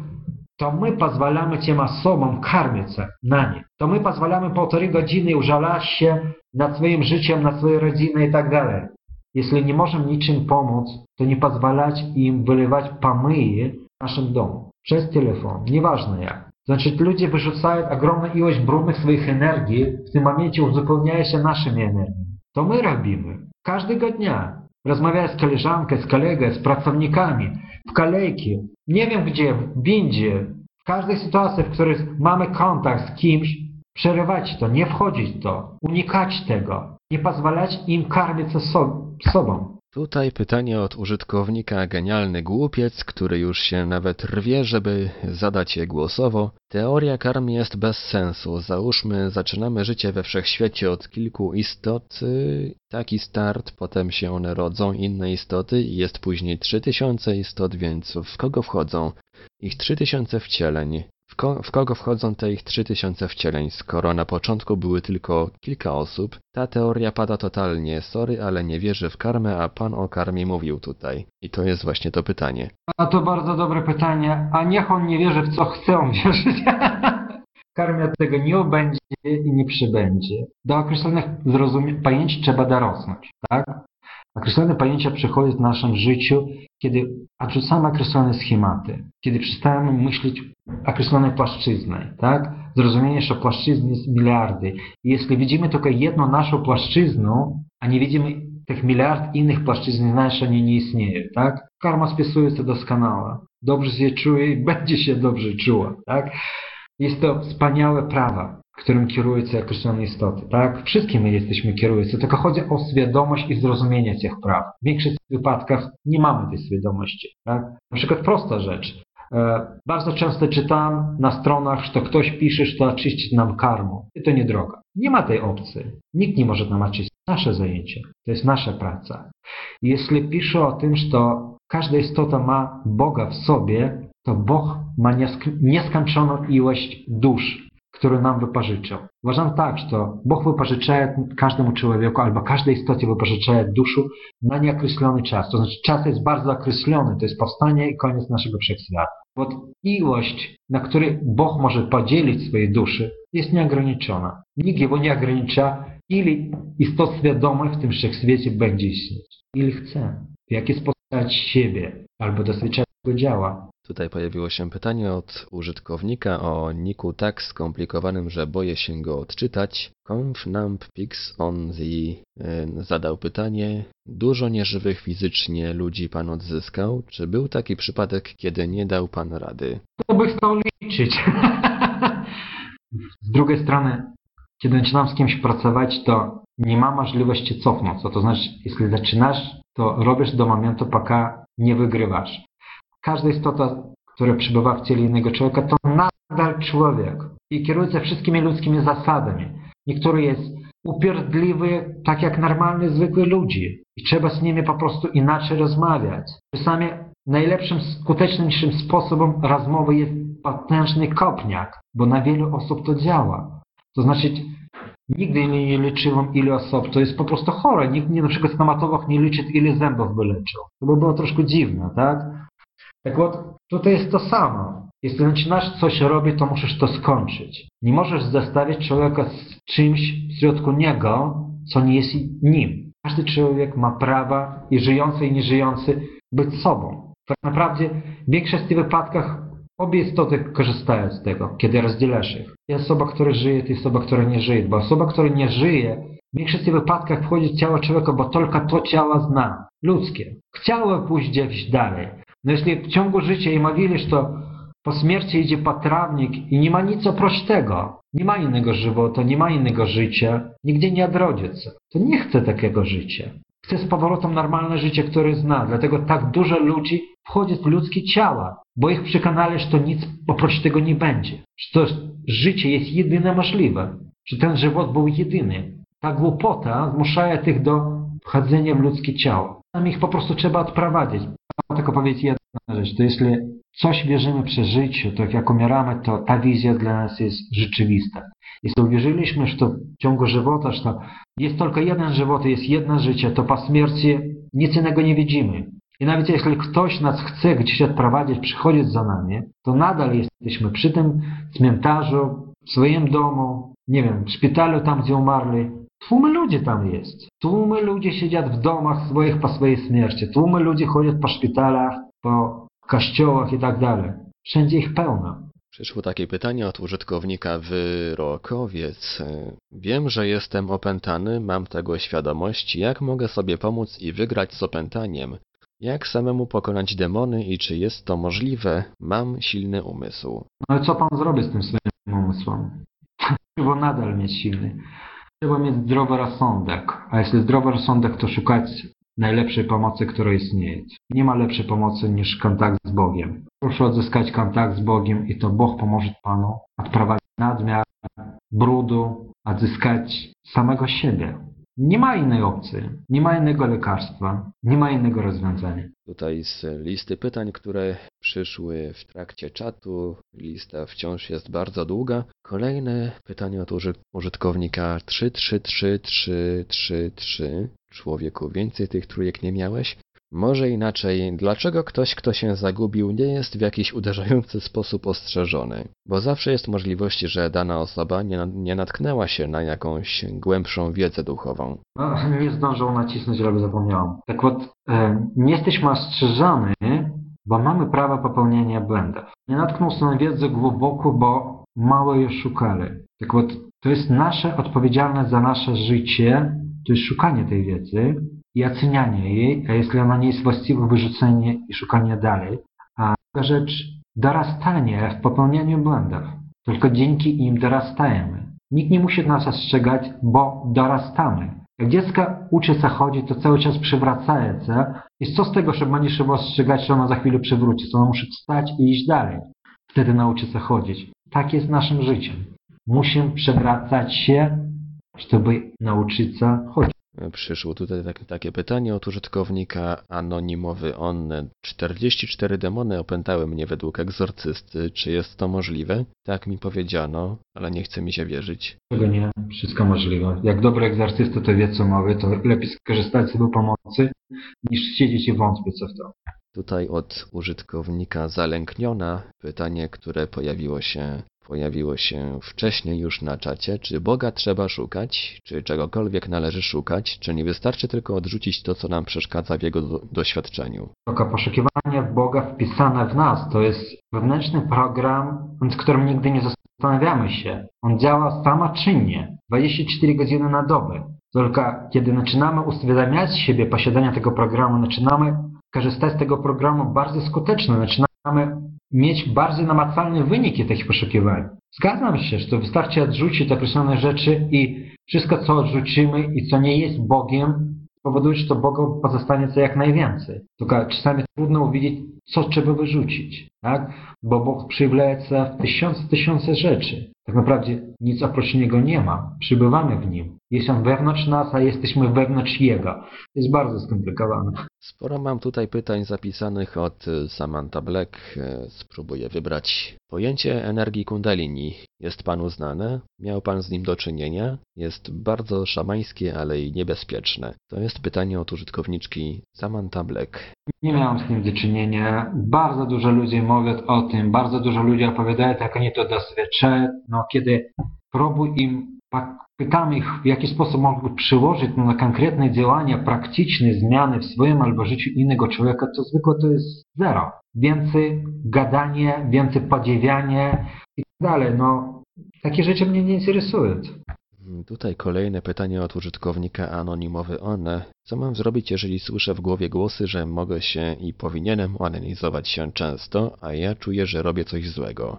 to my pozwalamy tym osobom karmić się na nie. To my pozwalamy półtorej godziny użalać się nad swoim życiem, nad swoją rodziną i tak dalej. Jeśli nie możemy niczym pomóc, to nie pozwalać im wylewać pomyje w naszym domu. Przez telefon, nieważne jak. Znaczy ludzie wyrzucają ogromną ilość brudnych swoich energii, w tym momencie uzupełniają się naszymi energiami. To my robimy. Każdego dnia. Rozmawiając z koleżanką, z kolegą, z pracownikami, w kolejki, nie wiem gdzie, w windzie, w każdej sytuacji, w której mamy kontakt z kimś, przerywać to, nie wchodzić w to, unikać tego, nie pozwalać im karmić ze so sobą. Tutaj pytanie od użytkownika Genialny Głupiec, który już się nawet rwie, żeby zadać je głosowo. Teoria karmy jest bez sensu. Załóżmy, zaczynamy życie we wszechświecie od kilku istot. Taki start, potem się one rodzą, inne istoty i jest później 3000 istot, więc w kogo wchodzą? Ich 3000 wcieleń. W, ko- w kogo wchodzą te ich 3000 wcieleń, skoro na początku były tylko kilka osób? Ta teoria pada totalnie. Sorry, ale nie wierzę w karmę, a pan o karmie mówił tutaj. I to jest właśnie to pytanie. A to bardzo dobre pytanie, a niech on nie wierzy w co chce on wierzyć. Karmia tego nie będzie i nie przybędzie. Do określonych zrozumie- pojęć trzeba dorosnąć, tak? Określone pojęcia przychodzą w naszym życiu, kiedy odrzucamy określone schematy, kiedy przestajemy myśleć określonej płaszczyzny, tak? Zrozumienie, że płaszczyzn jest miliardy. I jeśli widzimy tylko jedną naszą płaszczyznę, a nie widzimy tych miliard innych płaszczyzn, znaczy oni nie istnieją, tak? Karma spisuje to doskonale. Dobrze się czuje i będzie się dobrze czuła, tak? Jest to wspaniałe prawa, którym kierują określone istoty, tak? Wszystkim my jesteśmy kierujący, tylko chodzi o świadomość i zrozumienie tych praw. W większości wypadków nie mamy tej świadomości, tak? Na przykład prosta rzecz. E, bardzo często czytam na stronach, że ktoś pisze, że to oczyścić nam karmę. I to nie droga. Nie ma tej opcji. Nikt nie może nam oczyścić. Nasze zajęcie. To jest nasza praca. Jeśli pisze o tym, że każda istota ma Boga w sobie, to Bóg ma niesk- nieskończoną ilość dusz, które nam wypożyczał. Uważam tak, że Bóg wypożycza każdemu człowieku albo każdej istocie wypożycza duszę na nieokreślony czas. To znaczy czas jest bardzo określony, to jest powstanie i koniec naszego wszechświata. Bo ilość, na której Bóg może podzielić swoje duszy, jest nieograniczona. Nikt jego nie ogranicza, ile istot świadomych w tym wszechświecie będzie istnieć. Ile chce. W jaki sposób dać siebie albo doświadczać tego działa. Tutaj pojawiło się pytanie od użytkownika o niku tak skomplikowanym, że boję się go odczytać. Confnumpix on the zadał pytanie, dużo nieżywych fizycznie ludzi pan odzyskał? Czy był taki przypadek, kiedy nie dał pan rady? Kto by chciał liczyć? Z drugiej strony, kiedy zaczynam z kimś pracować, to nie ma możliwości cofnąć. To znaczy, jeśli zaczynasz, to robisz do momentu, póki nie wygrywasz. Każda istota, która przebywa w ciele innego człowieka, to nadal człowiek i kieruje się wszystkimi ludzkimi zasadami. Niektóry jest upierdliwy, tak jak normalny, zwykły ludzi i trzeba z nimi po prostu inaczej rozmawiać. Czasami najlepszym, skuteczniejszym sposobem rozmowy jest potężny kopniak, bo na wielu osób to działa. To znaczy, nigdy nie liczyłem ile osób, to jest po prostu chore. Nikt nie, na przykład stomatolog nie liczy ile zębów wyleczył. To by było troszkę dziwne, tak? Tak вот, tutaj jest to samo. Jeśli zaczynasz coś robić, to musisz to skończyć. Nie możesz zostawić człowieka z czymś w środku niego, co nie jest nim. Każdy człowiek ma prawa i żyjący i nieżyjący być sobą. Tak naprawdę w większości wypadkach obie istoty korzystają z tego, kiedy rozdzielasz ich. Jest osoba, która żyje, to jest osoba, która nie żyje. Bo osoba, która nie żyje, w większości wypadkach wchodzi w ciało człowieka, bo tylko to ciało zna. Ludzkie. Chciało pójść gdzieś dalej. no jeśli w ciągu życia i że to po śmierci idzie potrawnik i nie ma nic oprócz tego, nie ma innego żywota, nie ma innego życia, nigdzie nie odrodzić, to nie chce takiego życia. Chce z powrotem normalne życie, które zna. Dlatego tak dużo ludzi wchodzi w ludzkie ciała, bo ich przekonali, że to nic oprócz tego nie będzie. Że to życie jest jedyne możliwe. Że ten żywot był jedyny. Ta głupota zmusza tych do wchodzenia w ludzkie ciało. Tam ich po prostu trzeba odprowadzić. Mam tylko powiedzieć jedna rzecz, to jeśli coś wierzymy przy życiu, to jak umieramy, to ta wizja dla nas jest rzeczywista. Jeśli uwierzyliśmy, że to w ciągu żywota, że to jest tylko jeden żywot, jest jedno życie, to po śmierci nic innego nie widzimy. I nawet jeśli ktoś nas chce gdzieś odprowadzić, przychodzić za nami, to nadal jesteśmy przy tym cmentarzu, w swoim domu, nie wiem, w szpitalu tam, gdzie umarli. Tłumy ludzi tam jest. Tłumy ludzi siedzą w domach swoich po swojej śmierci. Tłumy ludzi chodzą po szpitalach, po kościołach i tak dalej. Wszędzie ich pełno. Przyszło takie pytanie od użytkownika Wyrokowiec. Wiem, że jestem opętany, mam tego świadomość. Jak mogę sobie pomóc i wygrać z opętaniem? Jak samemu pokonać demony i czy jest to możliwe? Mam silny umysł. No i co pan zrobi z tym swoim umysłem? Trzeba nadal mieć silny. Trzeba mieć zdrowy rozsądek. A jeśli zdrowy rozsądek, to szukać najlepszej pomocy, która istnieje. Nie ma lepszej pomocy niż kontakt z Bogiem. Proszę odzyskać kontakt z Bogiem i to Bóg pomoże Panu odprowadzić nadmiar brudu, odzyskać samego siebie. Nie ma innej opcji, nie ma innego lekarstwa, nie ma innego rozwiązania. Tutaj z listy pytań, które przyszły w trakcie czatu, lista wciąż jest bardzo długa. Kolejne pytanie od uży użytkownika 333333. Człowieku, więcej tych trójek nie miałeś? Może inaczej, dlaczego ktoś, kto się zagubił, nie jest w jakiś uderzający sposób ostrzeżony? Bo zawsze jest możliwość, że dana osoba nie, nie natknęła się na jakąś głębszą wiedzę duchową. No, nie zdążył nacisnąć, ale zapomniałam. Tak вот, e, nie jesteśmy ostrzeżani, bo mamy prawo popełnienia błędów. Nie natknął się na wiedzę głęboko, bo mało jej szukali. Tak вот, to jest nasza odpowiedzialność za nasze życie, to jest szukanie tej wiedzy i ocenianie jej, a jeśli ona nie jest właściwa, wyrzucenie i szukanie dalej. A druga rzecz, dorastanie w popełnianiu błędów. Tylko dzięki im dorastajemy. Nikt nie musi nas ostrzegać, bo dorastamy. Jak dziecko uczy się chodzić, to cały czas przywracaje się. I co z tego, że nie trzeba ostrzegać, że ona za chwilę przywróci? To ona musi wstać i iść dalej. Wtedy nauczy się chodzić. Tak jest naszym życiem. Musimy przewracać się, żeby nauczyć się chodzić. Przyszło tutaj tak, takie pytanie od użytkownika anonimowy on. 44 demony opętały mnie według egzorcysty. Czy jest to możliwe? Tak mi powiedziano, ale nie chce mi się wierzyć. Czego nie? Wszystko możliwe. Jak dobry egzorcysta to wie co mówi, to lepiej skorzystać z jego pomocy, niż siedzieć i wątpić co w to. Tutaj od użytkownika zalękniona pytanie, które pojawiło się, pojawiło się wcześniej już na czacie. Czy Boga trzeba szukać? Czy czegokolwiek należy szukać? Czy nie wystarczy tylko odrzucić to, co nam przeszkadza w jego do- doświadczeniu? Tylko poszukiwanie Boga wpisane w nas to jest wewnętrzny program, nad którym nigdy nie zastanawiamy się. On działa samoczynnie, 24 godziny na dobę. Tylko kiedy zaczynamy uświadamiać siebie posiadania tego programu, zaczynamy korzystać z tego programu bardzo skutecznie, zaczynamy mieć bardzo namacalne wyniki tych poszukiwań. Zgadzam się, że to wystarczy odrzucić określone rzeczy i wszystko, co odrzucimy i co nie jest Bogiem, powoduje, że to Bogu pozostanie co jak najwięcej. Tylko czasami trudno uwidzieć, co trzeba wyrzucić, tak? Bo Bóg przyjawia w tysiące, tysiące rzeczy. Tak naprawdę nic oprócz Niego nie ma. Przybywamy w Nim. Jest On wewnątrz nas, a jesteśmy wewnątrz Jego. Jest bardzo skomplikowane. Sporo mam tutaj pytań zapisanych od y, Samantha Black. Y, Spróbuję wybrać. Pojęcie energii kundalini jest panu znane? Miał pan z nim do czynienia? Jest bardzo szamańskie, ale i niebezpieczne. To jest pytanie od użytkowniczki Samantha Black. Nie miałem z tym do czynienia. Bardzo dużo ludzi mówią o tym, bardzo dużo ludzi opowiadają, jak oni to doświadczają. No, kiedy próbuj im, pa- pytam ich, w jaki sposób mogą przełożyć na konkretne działania, praktyczne zmiany w swoim albo życiu innego człowieka, to zwykle to jest zero. Więcej gadanie, więcej podziwianie i tak dalej. No, takie rzeczy mnie nie interesują. Tutaj kolejne pytanie od użytkownika anonimowy one. Co mam zrobić, jeżeli słyszę w głowie głosy, że mogę się i powinienem onanizować się często, a ja czuję, że robię coś złego?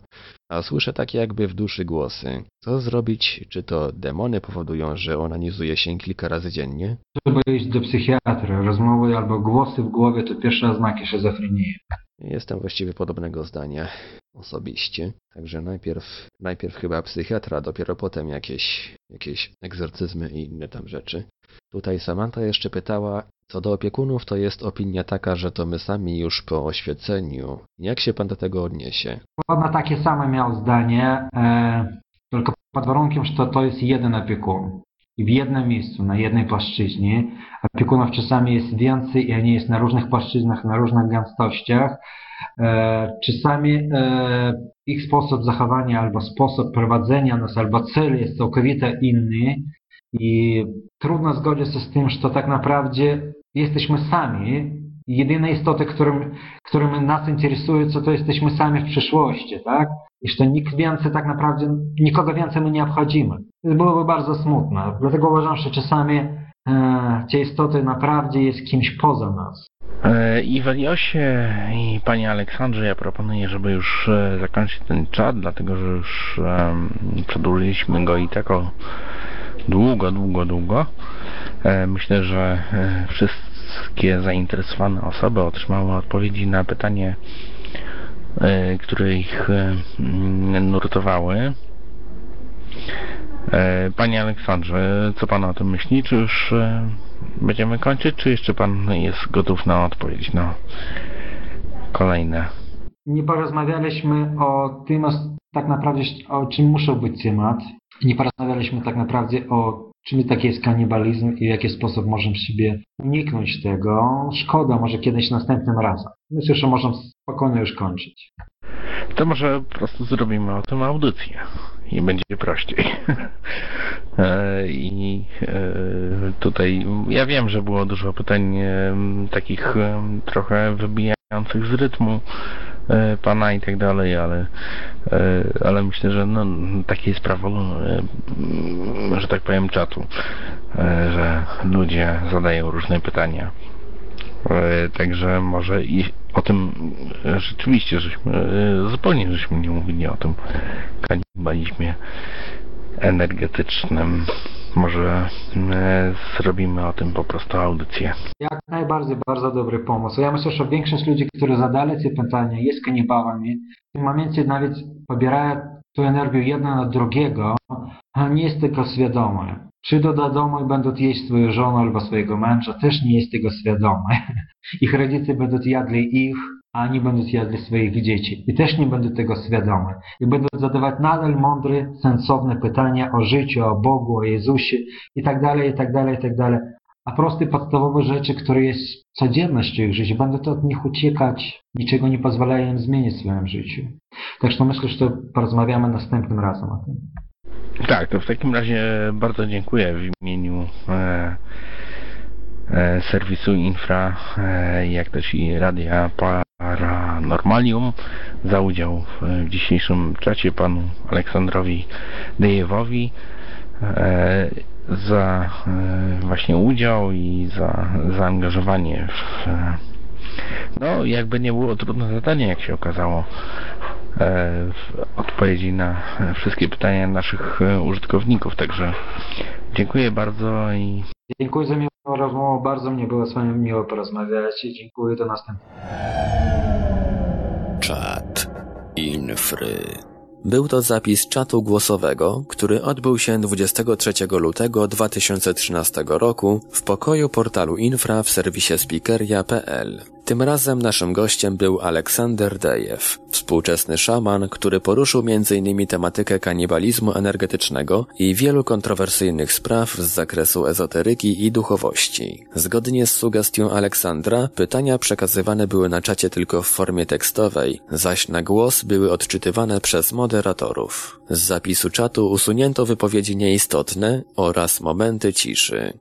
A słyszę takie jakby w duszy głosy. Co zrobić? Czy to demony powodują, że onanizuje się kilka razy dziennie? Trzeba iść do psychiatra. Rozmowy albo głosy w głowie to pierwsze oznaki szizofrenii. Jestem właściwie podobnego zdania osobiście. Także najpierw, najpierw chyba psychiatra, dopiero potem jakieś, jakieś egzorcyzmy i inne tam rzeczy. Tutaj Samantha jeszcze pytała, co do opiekunów, to jest opinia taka, że to my sami już po oświeceniu. Jak się pan do tego odniesie? Ona takie same miał zdanie, e, tylko pod warunkiem, że to, to jest jeden opiekun. I w jednym miejscu, na jednej płaszczyźnie. Opiekunów czasami jest więcej i oni jest na różnych płaszczyznach, na różnych gęstościach. E, czasami e, ich sposób zachowania albo sposób prowadzenia nas, albo cel jest całkowicie inny. I trudno zgodzić się z tym, że tak naprawdę jesteśmy sami. Jedyne istoty, którym, którym nas interesuje, co to jesteśmy sami w przyszłości, tak? I że nikt więcej tak naprawdę, nikogo więcej my nie obchodzimy. To byłoby bardzo smutne. Dlatego uważam, że czasami e, te istoty naprawdę jest kimś poza nas. E, I Weliosie i Panie Aleksandrze, ja proponuję, żeby już e, zakończyć ten czat, dlatego że już em, przedłużyliśmy go i tak o długo, długo, długo. E, Myślę, że e, wszystkie zainteresowane osoby otrzymały odpowiedzi na pytanie, e, które ich mm, nurtowały. Panie Aleksandrze, co Pan o tym myśli? Czy już będziemy kończyć, czy jeszcze Pan jest gotów na odpowiedź na kolejne? Nie porozmawialiśmy o tym, tak naprawdę, o czym muszą być temat. Nie porozmawialiśmy tak naprawdę o czym taki jest kanibalizm i w jaki sposób możemy sobie uniknąć tego. Szkoda, może kiedyś następnym razem. Myślę, że możemy spokojnie już kończyć. To może po prostu zrobimy o tym audycję i będzie prościej. E, I e, tutaj ja wiem, że było dużo pytań e, takich trochę wybijających z rytmu pana i tak dalej, ale, e, ale myślę, że no, takie jest prawo, e, że tak powiem, czatu, e, że ludzie zadają różne pytania. E, Także może i o tym e, rzeczywiście żeśmy e, zupełnie żeśmy nie mówili o tym kanibalizmie energetycznym. Może e, zrobimy o tym po prostu audycję. Jak najbardziej bardzo dobry pomysł. Ja myślę, że większość ludzi, którzy zadali te pytania, jest kanibałami. W tym momencie nawet pobierają tą energię jedno od drugiego, a nie jest tego świadome. przyjdą do domu i będą jeść swoją żonę albo swojego męża, też nie jest tego świadomy. Ich rodzice będą jadli ich, a oni będą jadli swoich dzieci i też nie będą tego świadomi. I będą zadawać nadal mądre, sensowne pytania o życiu, o Bogu, o Jezusie i tak dalej, i tak dalej, i tak dalej. A proste, podstawowe rzeczy, które jest codziennością ich życia, będą to od nich uciekać, niczego nie pozwalają im zmienić w swoim życiu. Tak że myślę, że to porozmawiamy następnym razem o tym. Tak, to w takim razie bardzo dziękuję w imieniu e, e, serwisu Infra, e, jak też i Radia Paranormalium za udział w dzisiejszym czacie panu Aleksandrowi Dejewowi e, za e, właśnie udział i za zaangażowanie w no jakby nie było trudne zadanie jak się okazało odpowiedzi na wszystkie pytania naszych użytkowników. Także dziękuję bardzo i. Dziękuję za miłą rozmowę. Bardzo mnie było z Wami miło porozmawiać. Dziękuję. Do następnego. Czat Infry. Był to zapis czatu głosowego, który odbył się 23 lutego 2013 roku w pokoju portalu Infra w serwisie speakeria.pl. Tym razem naszym gościem był Aleksander Dejew, współczesny szaman, który poruszył m.in. tematykę kanibalizmu energetycznego i wielu kontrowersyjnych spraw z zakresu ezoteryki i duchowości. Zgodnie z sugestią Aleksandra, pytania przekazywane były na czacie tylko w formie tekstowej, zaś na głos były odczytywane przez moderatorów. Z zapisu czatu usunięto wypowiedzi nieistotne oraz momenty ciszy.